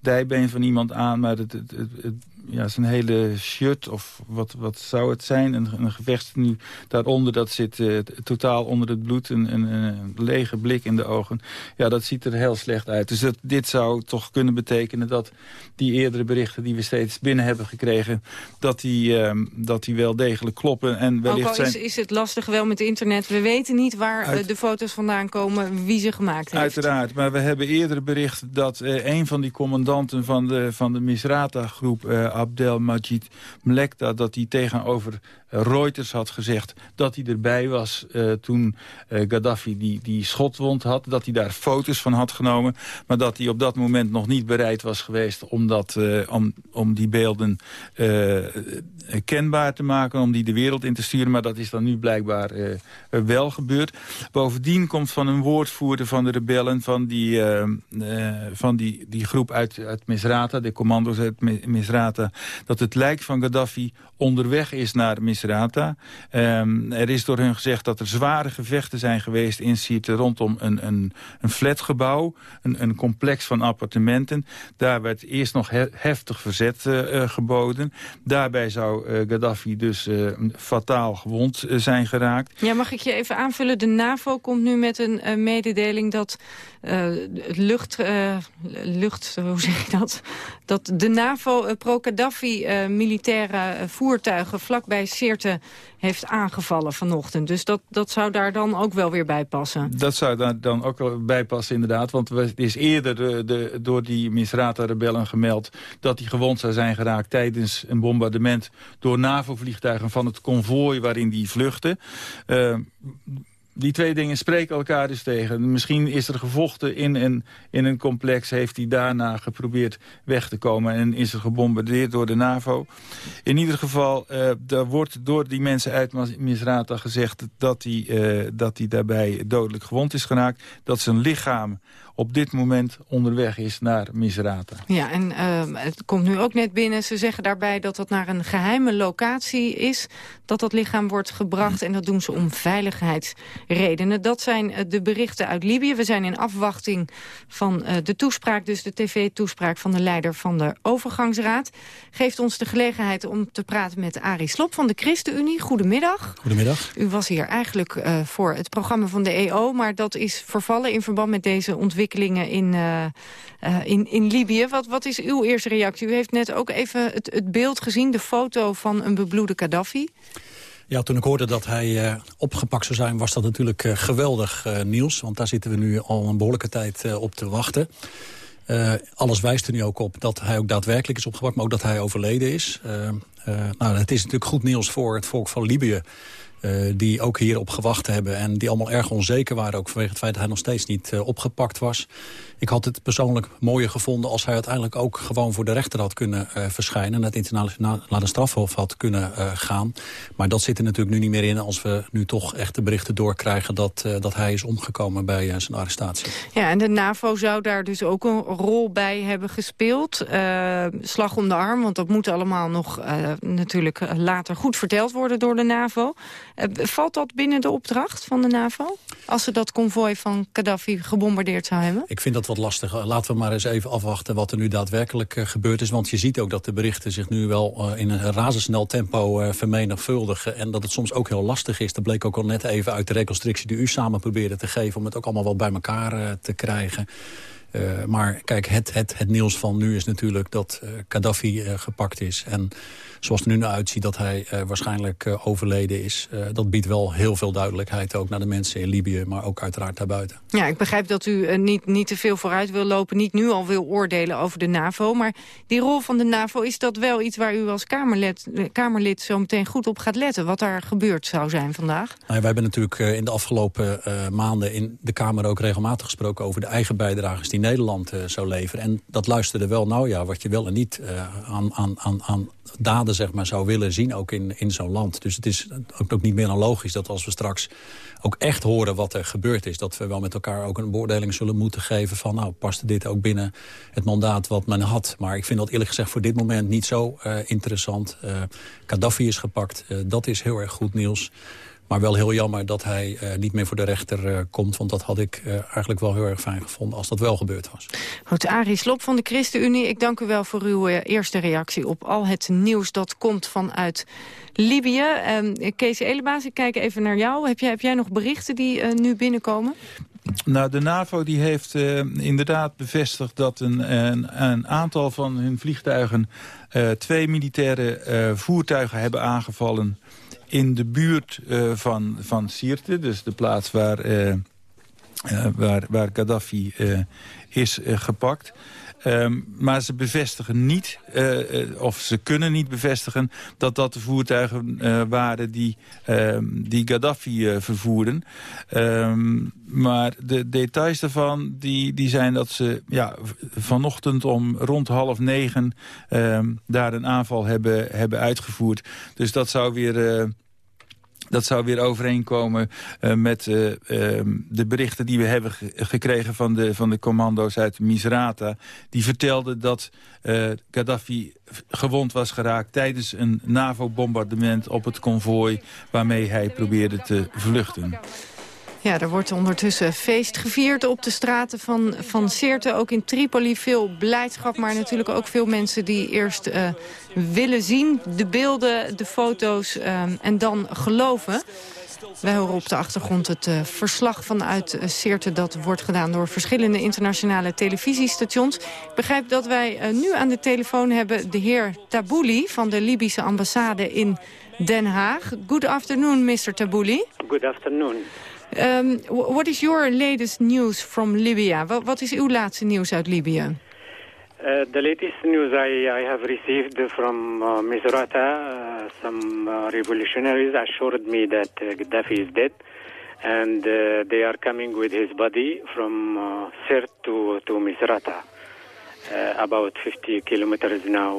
dijbeen van iemand aan. Maar het, het, het ja, zijn hele shirt, of wat, wat zou het zijn, een, een gevecht nu daaronder, dat zit uh, totaal onder het bloed, een, een, een, lege blik in de ogen. Ja, dat ziet er heel slecht uit. Dus dat, dit zou toch kunnen betekenen dat die eerdere berichten die we steeds binnen hebben gekregen, dat die, uh, dat die wel degelijk kloppen. En wellicht Ook al is, zijn... is het lastig wel met internet, we weten niet waar Uit... de foto's vandaan komen, wie ze gemaakt heeft. Uiteraard, maar we hebben eerder bericht dat uh, een van die commandanten van de, van de Misrata-groep Abdelmajid Mlekta... dat hij tegenover Reuters had gezegd dat hij erbij was... Uh, toen uh, Gaddafi die, die schotwond had. Dat hij daar foto's van had genomen. Maar dat hij op dat moment nog niet bereid was geweest... om, dat, om, om die beelden kenbaar te maken. Om die de wereld in te sturen. Maar dat is dan nu blijkbaar wel gebeurd. Bovendien komt van een woordvoerder van de rebellen... van die, van die, die groep uit, uit Misrata, de commando's uit Misrata... dat het lijk van Gaddafi onderweg is naar Misrata. Um, er is door hun gezegd dat er zware gevechten zijn geweest in Sirte rondom een, een, een flatgebouw, een, een complex van appartementen. Daar werd eerst nog he heftig verzet uh, geboden. Daarbij zou uh, Gaddafi dus fataal gewond zijn geraakt. Ja, mag ik je even aanvullen? De NAVO komt nu met een mededeling dat lucht, lucht, hoe zeg je dat? Dat de NAVO pro-Gaddafi militaire voertuigen vlakbij Sirte heeft aangevallen vanochtend. Dus dat, dat zou daar dan ook wel weer bij passen. Dat zou daar dan ook wel bij passen, inderdaad. Want het is eerder de, door die Misrata-rebellen gemeld... dat hij gewond zou zijn geraakt tijdens een bombardement... door NAVO-vliegtuigen van het konvooi waarin die vluchtte. Uh, die twee dingen spreken elkaar dus tegen. Misschien is er gevochten in een, in een complex. Heeft hij daarna geprobeerd weg te komen. En is er gebombardeerd door de NAVO. In ieder geval, uh, er wordt door die mensen uit Misrata gezegd... dat hij, uh, dat hij daarbij dodelijk gewond is geraakt. Dat zijn lichaam op dit moment onderweg is naar Misrata. Ja, en uh, het komt nu ook net binnen. Ze zeggen daarbij dat dat naar een geheime locatie is. Dat dat lichaam wordt gebracht. En dat doen ze om veiligheidsredenen. Dat zijn uh, de berichten uit Libië. We zijn in afwachting van uh, de toespraak, dus de tv-toespraak van de leider van de overgangsraad. Geeft ons de gelegenheid om te praten met Arie Slop van de ChristenUnie. Goedemiddag. Goedemiddag. U was hier eigenlijk uh, voor het programma van de EO, maar dat is vervallen in verband met deze ontwikkeling ontwikkelingen in, uh, uh, in, in Libië. Wat, wat is uw eerste reactie? U heeft net ook even het, het beeld gezien, de foto van een bebloede Gaddafi. Ja, toen ik hoorde dat hij uh, opgepakt zou zijn, was dat natuurlijk geweldig uh, nieuws. Want daar zitten we nu al een behoorlijke tijd op te wachten. alles wijst er nu ook op dat hij ook daadwerkelijk is opgepakt, maar ook dat hij overleden is. nou, het is natuurlijk goed nieuws voor het volk van Libië. Uh, die ook hierop gewacht hebben. En die allemaal erg onzeker waren. Ook vanwege het feit dat hij nog steeds niet uh, opgepakt was. Ik had het persoonlijk mooier gevonden als hij uiteindelijk ook gewoon voor de rechter had kunnen uh, verschijnen. En het internationale strafhof had kunnen gaan. Maar dat zit er natuurlijk nu niet meer in als we nu toch echt de berichten doorkrijgen dat, dat hij is omgekomen bij zijn arrestatie. Ja, en de NAVO zou daar dus ook een rol bij hebben gespeeld. slag om de arm, want dat moet allemaal nog natuurlijk later goed verteld worden door de NAVO. Valt dat binnen de opdracht van de NAVO? Als ze dat konvooi van Gaddafi gebombardeerd zou hebben? Ik vind dat wat lastig. Laten we maar eens even afwachten wat er nu daadwerkelijk uh, gebeurd is. Want je ziet ook dat de berichten zich nu wel uh, in een razendsnel tempo vermenigvuldigen. En dat het soms ook heel lastig is. Dat bleek ook al net even uit de reconstructie die u samen probeerde te geven... om het ook allemaal wel bij elkaar te krijgen. Maar kijk, het, het, het nieuws van nu is natuurlijk dat Gaddafi gepakt is. En zoals het er nu naar uitziet dat hij waarschijnlijk overleden is. dat biedt wel heel veel duidelijkheid ook naar de mensen in Libië. Maar ook uiteraard daarbuiten. Ja, ik begrijp dat u niet, niet te veel vooruit wil lopen. Niet nu al wil oordelen over de NAVO. Maar die rol van de NAVO, is dat wel iets waar u als Kamerlid, Kamerlid zo meteen goed op gaat letten? Wat daar gebeurd zou zijn vandaag? Nou, wij hebben natuurlijk in de afgelopen maanden in de Kamer ook regelmatig gesproken over de eigen bijdragers die Nederland zou leveren. En dat luisterde wel, nou ja, wat je wel en niet aan, aan, aan, aan daden zeg maar, zou willen zien ook in, in zo'n land. Dus het is ook, ook niet meer dan logisch dat als we straks ook echt horen wat er gebeurd is... dat we wel met elkaar ook een beoordeling zullen moeten geven van... nou, paste dit ook binnen het mandaat wat men had. Maar ik vind dat eerlijk gezegd voor dit moment niet zo uh, interessant. Uh, Gaddafi is gepakt, uh, dat is heel erg goed nieuws. Maar wel heel jammer dat hij uh, niet meer voor de rechter uh, komt. Want dat had ik uh, eigenlijk wel heel erg fijn gevonden als dat wel gebeurd was. Goed, Arie Slop van de ChristenUnie. Ik dank u wel voor uw eerste reactie op al het nieuws dat komt vanuit Libië. Ehm, Kees Elebaas, ik kijk even naar jou. Heb jij, heb jij nog berichten die nu binnenkomen? Nou, de NAVO die heeft uh, inderdaad bevestigd dat een, een, een, aantal van hun vliegtuigen... Uh, twee militaire uh, voertuigen hebben aangevallen in de buurt uh, van, van Sirte, dus de plaats waar, uh, uh, waar, waar Gaddafi is gepakt. Um, maar ze bevestigen niet, of ze kunnen niet bevestigen... dat dat de voertuigen waren die, die Gaddafi vervoerden. Um, maar de details daarvan die, die zijn dat ze ja, vanochtend om rond half negen... Daar een aanval hebben, hebben uitgevoerd. Dus dat zou weer dat zou weer overeenkomen uh, met uh, uh, de berichten die we hebben ge gekregen van de, van de commando's uit Misrata. Die vertelden dat Gaddafi gewond was geraakt tijdens een NAVO-bombardement op het konvooi waarmee hij probeerde te vluchten. Ja, er wordt ondertussen feest gevierd op de straten van, van Sirte. Ook in Tripoli veel blijdschap, maar natuurlijk ook veel mensen die eerst uh, willen zien. De beelden, de foto's uh, en dan geloven. Wij horen op de achtergrond het uh, verslag vanuit Sirte. Dat wordt gedaan door verschillende internationale televisiestations. Ik begrijp dat wij nu aan de telefoon hebben de heer Tabouli... van de Libische ambassade in Den Haag. Good afternoon, Mr. Tabouli. Good afternoon. Um, what is your latest news from Libya? Wat, wat is uw laatste nieuws uit Libië? Uh, the latest news I, I have received from uh, Misrata, uh, some uh, revolutionaries assured me that Gaddafi is dead. And they are coming with his body from Sirte to, to Misrata, about 50 kilometers now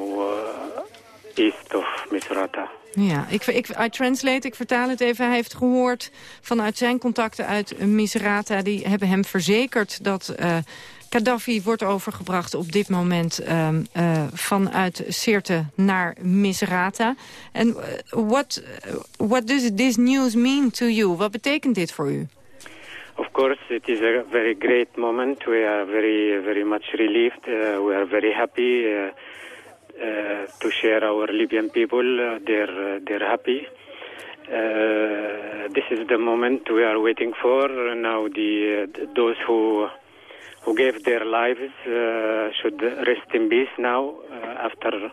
east of Misrata. Ja, ik, ik, I translate, ik vertaal het even. Hij heeft gehoord vanuit zijn contacten uit Misrata. Die hebben hem verzekerd dat uh, Gaddafi wordt overgebracht op dit moment uh, uh, vanuit Sirte naar Misrata. En what, what does this news mean to you? Wat betekent dit voor u? Of course, it is a very great moment. We are very, very much relieved. We are very happy. Uh, to share our Libyan people. Uh, they're uh, they're happy. Uh, this is the moment we are waiting for. Now, the uh, those who who gave their lives uh, should rest in peace now after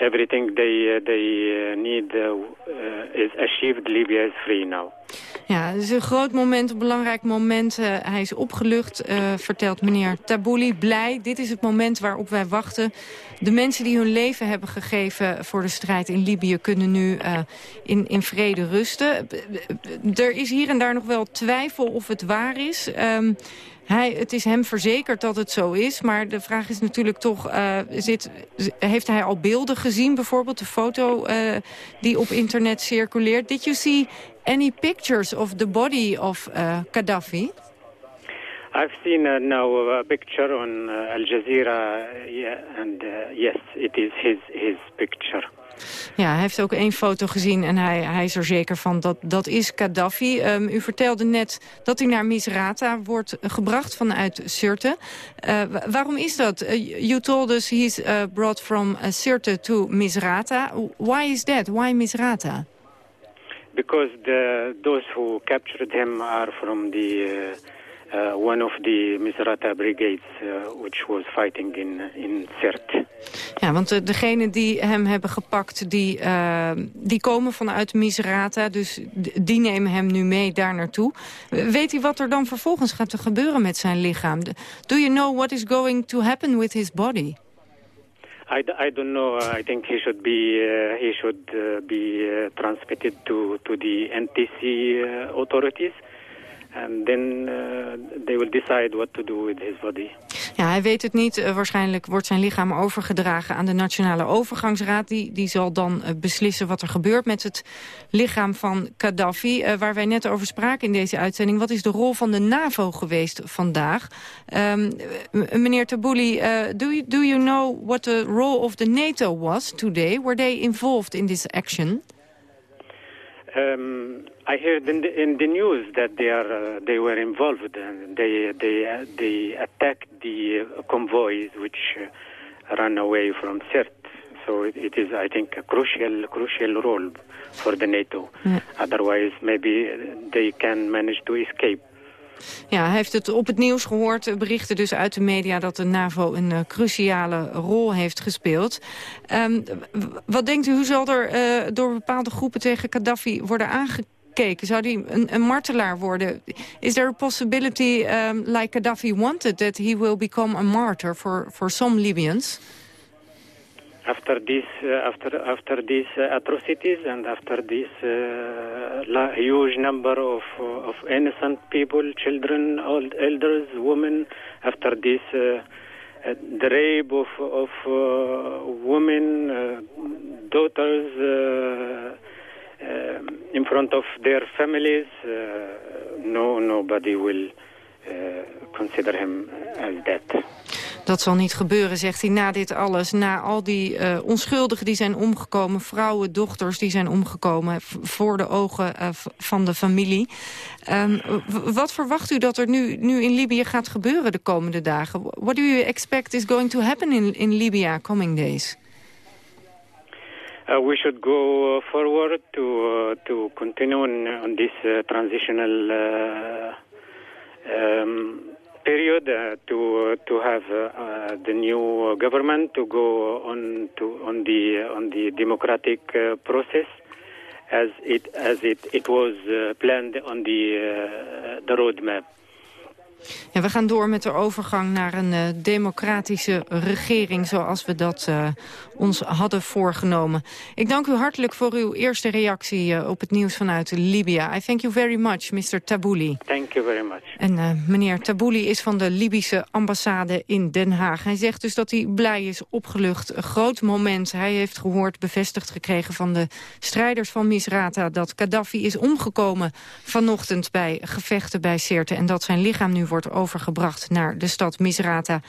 everything they they need is achieved. Libya is free now. Ja, het is een groot moment, een belangrijk moment. Uh, hij is opgelucht, uh, vertelt meneer Tabouli. Blij, dit is het moment waarop wij wachten. De mensen die hun leven hebben gegeven voor de strijd in Libië... kunnen nu uh, in, in vrede rusten. Er is hier en daar nog wel twijfel of het waar is... Um, hij, het is hem verzekerd dat het zo is. Maar de vraag is natuurlijk toch... Zit, heeft hij al beelden gezien? Bijvoorbeeld de foto die op internet circuleert. Did you see any pictures of the body of uh, Gaddafi? I've seen uh, now a picture on uh, Al Jazeera, yeah, and uh, yes, it is his his picture. Ja, hij heeft ook één foto gezien en hij, hij is er zeker van dat dat is Gaddafi. Um, u vertelde net dat hij naar Misrata wordt gebracht vanuit Sirte. Uh, waarom is dat? Uh, you told us he's uh, brought from Sirte to Misrata. Why is that? Why Misrata? Because the, those who captured him are from the uh, one of the Misrata brigades uh, which was fighting in, in Sirte. Ja, want de, degenen die hem hebben gepakt, die, uh, die komen vanuit Misrata. Dus die nemen hem nu mee daar naartoe. Weet hij wat er dan vervolgens gaat gebeuren met zijn lichaam? Do you know what is going to happen with his body? I, I don't know. I think he should be uh, he should uh, be uh, transmitted to to the NTC authorities. And then they will decide what to do with his body. Ja, hij weet het niet. Uh, waarschijnlijk wordt zijn lichaam overgedragen aan de Nationale Overgangsraad. Die, die zal dan uh, beslissen wat er gebeurt met het lichaam van Gaddafi. Uh, waar wij net over spraken in deze uitzending. Wat is de rol van de NAVO geweest vandaag? Um, meneer Tabouli, do, you, do you know what the role of the NATO was today? Were they involved in this action? Um, I heard in the, in the news that they are uh, they were involved and they they uh, they attacked the convoys which uh, ran away from Sirte. So it, it is, I think, a crucial crucial role for the NATO. Yeah. Otherwise, maybe they can manage to escape. Ja, hij heeft het op het nieuws gehoord, berichten dus uit de media... dat de NAVO een uh, cruciale rol heeft gespeeld. Um, wat denkt u, hoe zal er uh, door bepaalde groepen tegen Gaddafi worden aangekeken? Zou hij een, een, martelaar worden? Is there a possibility, um, like Gaddafi wanted... that he will become a martyr for, for some Libyans? After this uh, after after these uh, atrocities and after this uh, huge number of uh, of innocent people children old elders women after this uh, uh, the rape of of women daughters in front of their families no nobody will consider him as dead Dat zal niet gebeuren, zegt hij, na dit alles. Na al die uh, onschuldigen die zijn omgekomen, vrouwen, dochters die zijn omgekomen... voor de ogen uh, van de familie. Um, wat verwacht u dat er nu, nu in Libië gaat gebeuren de komende dagen? What do you expect is going to happen in, in Libya coming days? Uh, we should go forward to uh, to continue on, this uh, transitional um, period uh, to uh, to have uh, the new government to go on to on the on the democratic process as it as it it was planned on the the roadmap. Ja, we gaan door met de overgang naar een uh, democratische regering... zoals we dat uh, ons hadden voorgenomen. Ik dank u hartelijk voor uw eerste reactie uh, op het nieuws vanuit Libië. I thank you very much, Mr. Tabouli. Thank you very much. En meneer Tabouli is van de Libische ambassade in Den Haag. Hij zegt dus dat hij blij is, opgelucht. Een groot moment. Hij heeft gehoord, bevestigd gekregen van de strijders van Misrata... dat Gaddafi is omgekomen vanochtend bij gevechten bij Sirte... en dat zijn lichaam nu wordt wordt overgebracht naar de stad Misrata.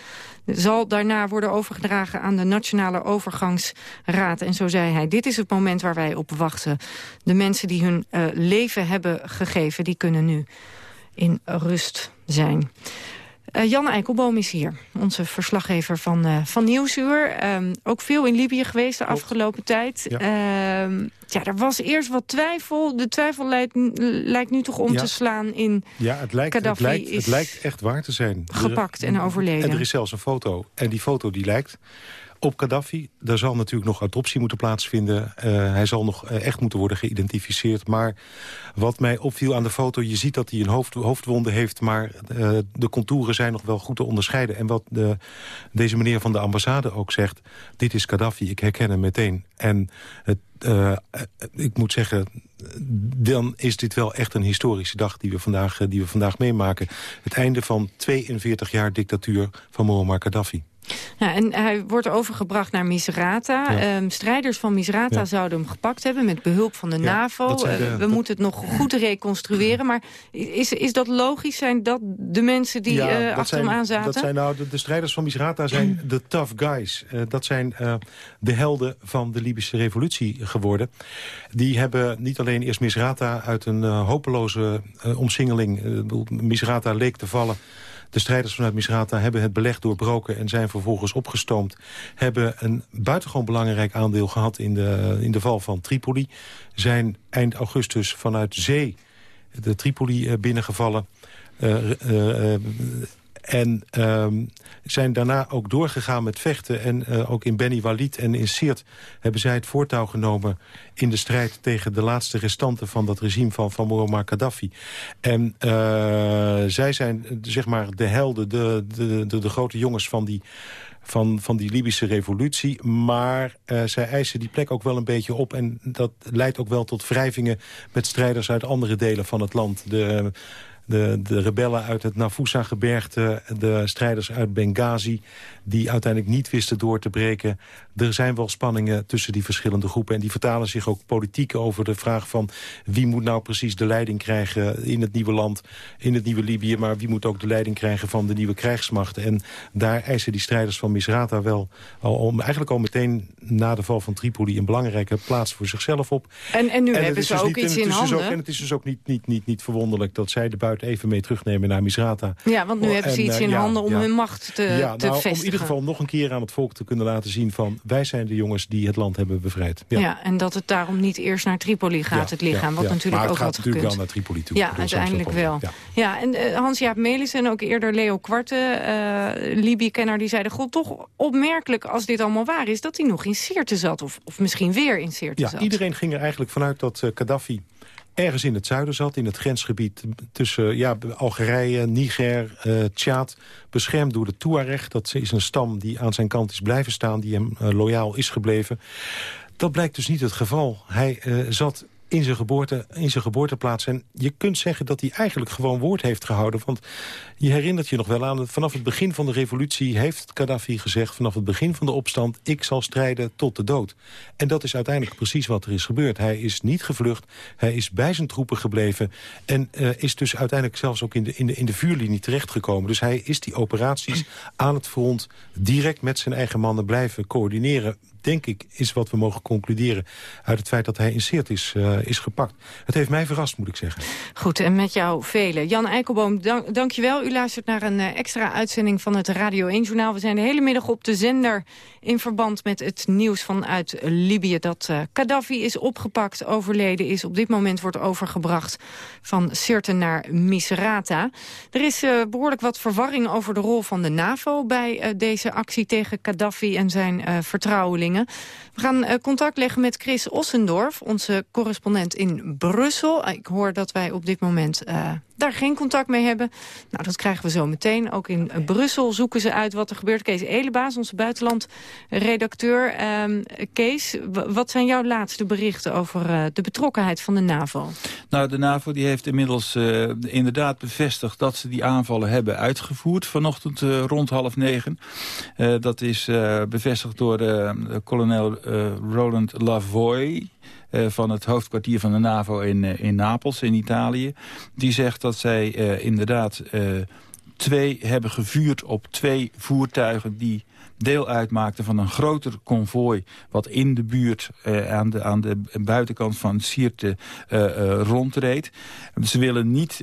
Zal daarna worden overgedragen aan de Nationale Overgangsraad. En zo zei hij, dit is het moment waar wij op wachten. De mensen die hun uh, leven hebben gegeven, die kunnen nu in rust zijn. Uh, Jan Eikelboom is hier, onze verslaggever van, uh, van Nieuwsuur. Um, ook veel in Libië geweest de afgelopen tijd. Ja. Uh, ja, er was eerst wat twijfel. De twijfel lijkt, lijkt nu toch om ja. te slaan in Ja, het lijkt, het lijkt, het lijkt echt waar te zijn. Gepakt en overleden. En er is zelfs een foto. En die foto die lijkt op Gaddafi. Daar zal natuurlijk nog autopsie moeten plaatsvinden. Uh, hij zal nog uh, echt moeten worden geïdentificeerd. Maar wat mij opviel aan de foto... je ziet dat hij een hoofd, hoofdwonde heeft... maar uh, de contouren zijn nog wel goed te onderscheiden. En wat de, deze meneer van de ambassade ook zegt... dit is Gaddafi, ik herken hem meteen. En het, ik moet zeggen, dan is dit wel echt een historische dag die we vandaag, die we vandaag meemaken. Het einde van 42 jaar dictatuur van Muammar Gaddafi. Ja, en hij wordt overgebracht naar Misrata. Ja. Um, strijders van Misrata ja. zouden hem gepakt hebben met behulp van de NAVO. Uh, de, we moeten het nog goed reconstrueren. Maar is, is dat logisch? Zijn dat de mensen die uh, achter zijn, hem aan zaten? Dat zijn nou, de, de strijders van Misrata zijn de tough guys. Uh, dat zijn de helden van de Libische revolutie geworden. Die hebben niet alleen eerst Misrata uit een hopeloze omsingeling... Misrata leek te vallen de strijders vanuit Misrata hebben het beleg doorbroken... en zijn vervolgens opgestoomd. Hebben een buitengewoon belangrijk aandeel gehad in de, in de val van Tripoli. Zijn eind augustus vanuit zee de Tripoli binnengevallen. En um, zijn daarna ook doorgegaan met vechten. En uh, ook in Beni Walid en in Sirt hebben zij het voortouw genomen... in de strijd tegen de laatste restanten van dat regime van, van Muammar Gaddafi. En uh, zij zijn zeg maar de helden, de, de, de, de grote jongens van die van, van die Libische revolutie. Maar uh, zij eisen die plek ook wel een beetje op. En dat leidt ook wel tot wrijvingen met strijders uit andere delen van het land. De, de, de rebellen uit het Nafusa-gebergte, de strijders uit Benghazi... die uiteindelijk niet wisten door te breken. Er zijn wel spanningen tussen die verschillende groepen... en die vertalen zich ook politiek over de vraag van... wie moet nou precies de leiding krijgen in het nieuwe land, in het nieuwe Libië... maar wie moet ook de leiding krijgen van de nieuwe krijgsmacht. En daar eisen die strijders van Misrata wel al, om, eigenlijk al meteen na de val van Tripoli... een belangrijke plaats voor zichzelf op. En, en nu hebben ze dus ook iets in dus handen. Ook, en het is dus ook niet, niet, niet, niet verwonderlijk dat zij de buiten even mee terugnemen naar Misrata. Ja, want nu hebben ze iets in uh, handen om hun macht te, ja, te nou, vestigen. Ieder geval nog een keer aan het volk te kunnen laten zien van... wij zijn de jongens die het land hebben bevrijd. Ja, ja en dat het daarom niet eerst naar Tripoli gaat, het lichaam. wat natuurlijk maar ook had natuurlijk wel naar Tripoli toe. Ja, uiteindelijk wel. Ja, en uh, Hans-Jaap Melis en ook eerder Leo Kwarte, uh, Libië-kenner... die zeiden, god, toch opmerkelijk als dit allemaal waar is... dat hij nog in Sirte zat, of, of misschien weer in ja, zat. Iedereen ging er eigenlijk vanuit dat uh, Gaddafi ergens in het zuiden zat, in het grensgebied tussen ja, Algerije, Niger, uh, Tjaad, beschermd door de Tuareg. Dat is een stam die aan zijn kant is blijven staan, die hem uh, loyaal is gebleven. Dat blijkt dus niet het geval. Hij uh, zat in zijn, geboorte, in zijn geboorteplaats. En je kunt zeggen dat hij eigenlijk gewoon woord heeft gehouden. Want je herinnert je nog wel aan... vanaf het begin van de revolutie heeft Gaddafi gezegd... vanaf het begin van de opstand, ik zal strijden tot de dood. En dat is uiteindelijk precies wat er is gebeurd. Hij is niet gevlucht, hij is bij zijn troepen gebleven... en uh, is dus uiteindelijk zelfs ook in de, in, de, in de vuurlinie terechtgekomen. Dus hij is die operaties aan het front... direct met zijn eigen mannen blijven coördineren denk ik, is wat we mogen concluderen... uit het feit dat hij in Seert is, uh, is gepakt. Het heeft mij verrast, moet ik zeggen. Goed, en met jou velen. Jan Eikelboom, dank, dank je wel. U luistert naar een uh, extra uitzending van het Radio 1-journaal. We zijn de hele middag op de zender in verband met het nieuws vanuit Libië... dat uh, Gaddafi is opgepakt, overleden is. Op dit moment wordt overgebracht van Sirte naar Misrata. Er is behoorlijk wat verwarring over de rol van de NAVO... bij deze actie tegen Gaddafi en zijn We gaan uh, contact leggen met Chris Ossendorf, onze correspondent in Brussel. Ik hoor dat wij op dit moment uh, daar geen contact mee hebben. Nou, dat krijgen we zo meteen. Ook in Brussel zoeken ze uit wat er gebeurt. Kees Elebaas, onze buitenlandredacteur. Um, Kees, wat zijn jouw laatste berichten over uh, de betrokkenheid van de NAVO? Nou, de NAVO die heeft inmiddels uh, inderdaad bevestigd dat ze die aanvallen hebben uitgevoerd. Vanochtend rond half negen. dat is bevestigd door kolonel Roland Lavoy van het hoofdkwartier van de NAVO in, in Napels, in Italië. Die zegt dat zij uh, inderdaad twee hebben gevuurd op twee voertuigen... die deel uitmaakten van een groter konvooi... wat in de buurt uh, aan, de, aan de buitenkant van Sirte uh, uh, rondreed. Ze willen niet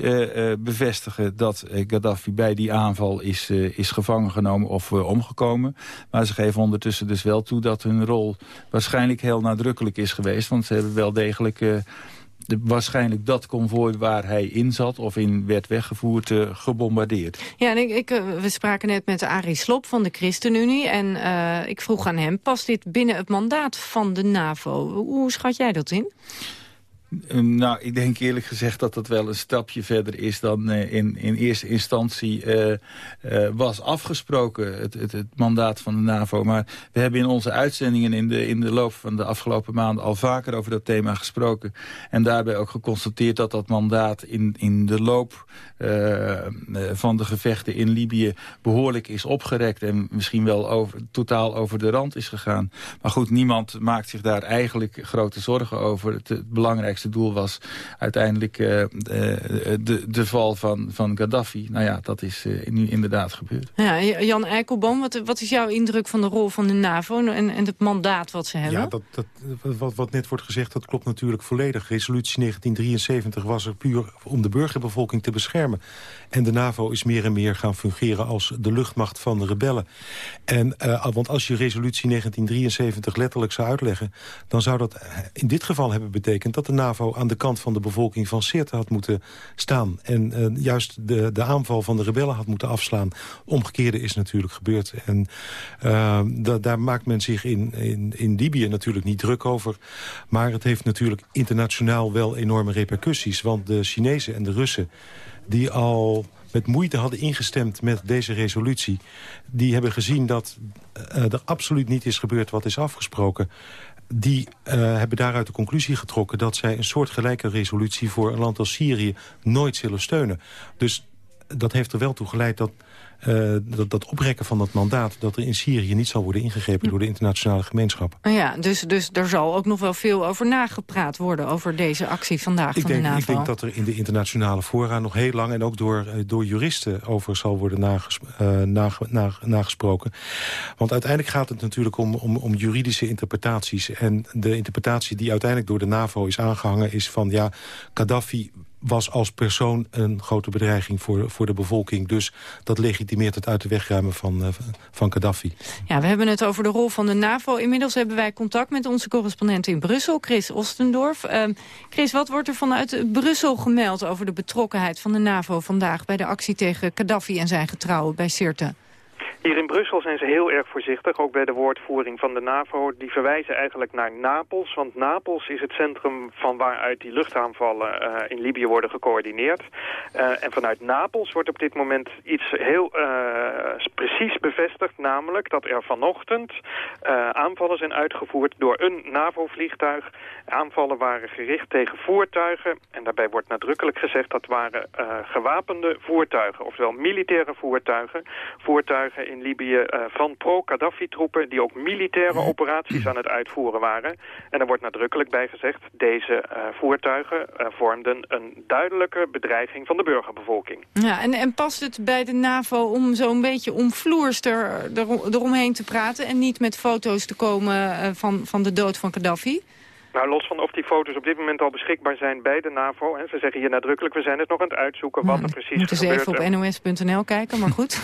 bevestigen dat Gaddafi bij die aanval is, is gevangen genomen of omgekomen. Maar ze geven ondertussen dus wel toe dat hun rol waarschijnlijk heel nadrukkelijk is geweest. Want ze hebben wel degelijk waarschijnlijk dat konvooi waar hij in zat of in werd weggevoerd uh, gebombardeerd. Ja, en ik, ik, we spraken net met Arie Slop van de ChristenUnie en uh, ik vroeg aan hem, past dit binnen het mandaat van de NAVO? Hoe schat jij dat in? Nou, ik denk eerlijk gezegd dat dat wel een stapje verder is dan uh, in, in eerste instantie uh, uh, was afgesproken, het, het, het, mandaat van de NAVO. Maar we hebben in onze uitzendingen in de, in de loop van de afgelopen maanden al vaker over dat thema gesproken. En daarbij ook geconstateerd dat dat mandaat in, in de loop van de gevechten in Libië behoorlijk is opgerekt. En misschien wel over, totaal over de rand is gegaan. Maar goed, niemand maakt zich daar eigenlijk grote zorgen over. Het, het belangrijkste doel was uiteindelijk uh, de, de val van, van Gaddafi. Nou ja, dat is uh, nu inderdaad gebeurd. Ja, Jan Eikelboom, wat, wat is jouw indruk van de rol van de NAVO en, en het mandaat wat ze hebben? Ja, dat, dat, wat, wat net wordt gezegd, dat klopt natuurlijk volledig. Resolutie 1973 was er puur om de burgerbevolking te beschermen. En de NAVO is meer en meer gaan fungeren als de luchtmacht van de rebellen. En, uh, want als je resolutie 1973 letterlijk zou uitleggen... dan zou dat in dit geval hebben betekend dat de NAVO Aan de kant van de bevolking van Sirte had moeten staan... en uh, juist de, de aanval van de rebellen had moeten afslaan. Omgekeerde is natuurlijk gebeurd. En da daar maakt men zich in, in, in Libië natuurlijk niet druk over. Maar het heeft natuurlijk internationaal wel enorme repercussies. Want de Chinezen en de Russen die al met moeite hadden ingestemd met deze resolutie... die hebben gezien dat uh, er absoluut niet is gebeurd wat is afgesproken die uh, hebben daaruit de conclusie getrokken... dat zij een soortgelijke resolutie voor een land als Syrië nooit zullen steunen. Dus dat heeft er wel toe geleid dat uh, dat, dat oprekken van dat mandaat... dat er in Syrië niet zal worden ingegrepen door de internationale gemeenschap. Ja, dus, dus er zal ook nog wel veel over nagepraat worden... over deze actie vandaag ik van denk, de NAVO. Ik denk dat er in de internationale fora nog heel lang... en ook door, door juristen over zal worden nages, uh, nage, nagesproken. Want uiteindelijk gaat het natuurlijk om, om, om juridische interpretaties. En de interpretatie die uiteindelijk door de NAVO is aangehangen... is van, ja, Gaddafi was als persoon een grote bedreiging voor, voor de bevolking. Dus dat legitimeert het uit de weg ruimen van, uh, van Gaddafi. Ja, we hebben het over de rol van de NAVO. Inmiddels hebben wij contact met onze correspondent in Brussel, Chris Ostendorf. Uh, Chris, wat wordt er vanuit Brussel gemeld over de betrokkenheid van de NAVO vandaag... bij de actie tegen Gaddafi en zijn getrouwen bij Sirte? Hier in Brussel zijn ze heel erg voorzichtig, ook bij de woordvoering van de NAVO. Die verwijzen eigenlijk naar Napels, want Napels is het centrum van waaruit die luchtaanvallen uh, in Libië worden gecoördineerd. Uh, en vanuit Napels wordt op dit moment iets heel uh, precies bevestigd, namelijk dat er vanochtend aanvallen zijn uitgevoerd door een NAVO-vliegtuig. Aanvallen waren gericht tegen voertuigen en daarbij wordt nadrukkelijk gezegd dat waren gewapende voertuigen, oftewel militaire voertuigen, voertuigen in Libië uh, van pro-Kaddafi-troepen... die ook militaire operaties aan het uitvoeren waren. En er wordt nadrukkelijk bij gezegd... deze uh, voertuigen uh, vormden een duidelijke bedreiging van de burgerbevolking. Ja, en, en past het bij de NAVO om zo'n beetje omvloers er, eromheen te praten... en niet met foto's te komen van, van de dood van Gaddafi? Nou, los van of die foto's op dit moment al beschikbaar zijn bij de NAVO... en ze zeggen hier nadrukkelijk, we zijn het nog aan het uitzoeken wat er precies Moeten ze gebeurt. even op nos.nl kijken, maar goed.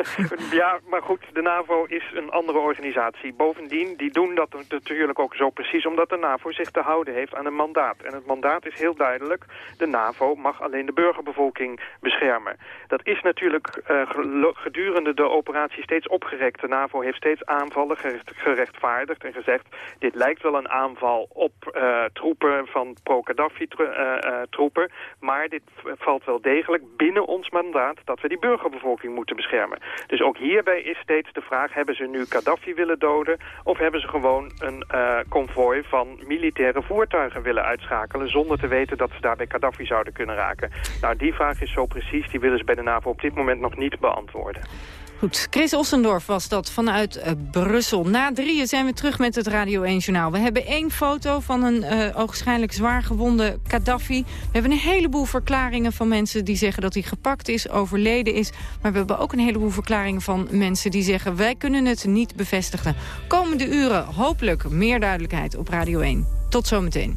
ja, maar goed, de NAVO is een andere organisatie. Bovendien, die doen dat natuurlijk ook zo precies... omdat de NAVO zich te houden heeft aan een mandaat. En het mandaat is heel duidelijk. De NAVO mag alleen de burgerbevolking beschermen. Dat is natuurlijk uh, gedurende de operatie steeds opgerekt. De NAVO heeft steeds aanvallen gerechtvaardigd en gezegd... dit lijkt wel een aanval op uh, troepen van pro-Kaddafi-troepen. Uh, maar dit valt wel degelijk binnen ons mandaat dat we die burgerbevolking moeten beschermen. Dus ook hierbij is steeds de vraag, hebben ze nu Gaddafi willen doden... of hebben ze gewoon een konvooi van militaire voertuigen willen uitschakelen... zonder te weten dat ze daarbij Gaddafi zouden kunnen raken. Nou, die vraag is zo precies, die willen ze bij de NAVO op dit moment nog niet beantwoorden. Goed, Chris Ossendorf was dat vanuit uh, Brussel. Na drieën zijn we terug met het Radio 1 Journaal. We hebben één foto van een uh, ogenschijnlijk zwaar gewonde Gaddafi. We hebben een heleboel verklaringen van mensen die zeggen dat hij gepakt is, overleden is. Maar we hebben ook een heleboel verklaringen van mensen die zeggen... wij kunnen het niet bevestigen. Komende uren hopelijk meer duidelijkheid op Radio 1. Tot zometeen.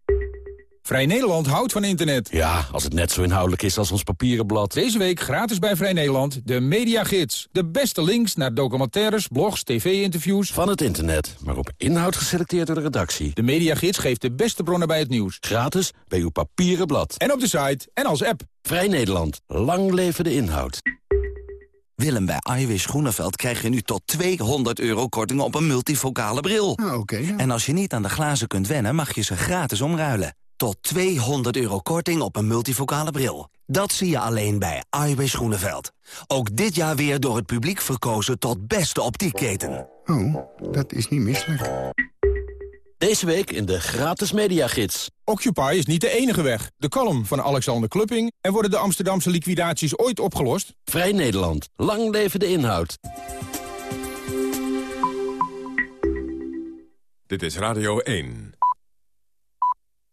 Vrij Nederland houdt van internet. Ja, als het net zo inhoudelijk is als ons papieren blad. Deze week gratis bij Vrij Nederland de Mediagids. De beste links naar documentaires, blogs, tv-interviews. Van het internet, maar op inhoud geselecteerd door de redactie. De Mediagids geeft de beste bronnen bij het nieuws. Gratis bij uw papieren blad. En op de site en als app. Vrij Nederland. Lang leven de inhoud. Willem, bij Iwis Groeneveld krijg je nu tot 200 euro korting op een multifocale bril. Oké. En als je niet aan de glazen kunt wennen, mag je ze gratis omruilen. Tot 200 euro korting op een multifocale bril. Dat zie je alleen bij Iwis Groeneveld. Ook dit jaar weer door het publiek verkozen tot beste optiekketen. Oh, dat is niet misselijk. Deze week in de gratis mediagids. Occupy is niet de enige weg. De column van Alexander Klupping. En worden de Amsterdamse liquidaties ooit opgelost? Vrij Nederland. Lang leven de inhoud. Dit is Radio 1.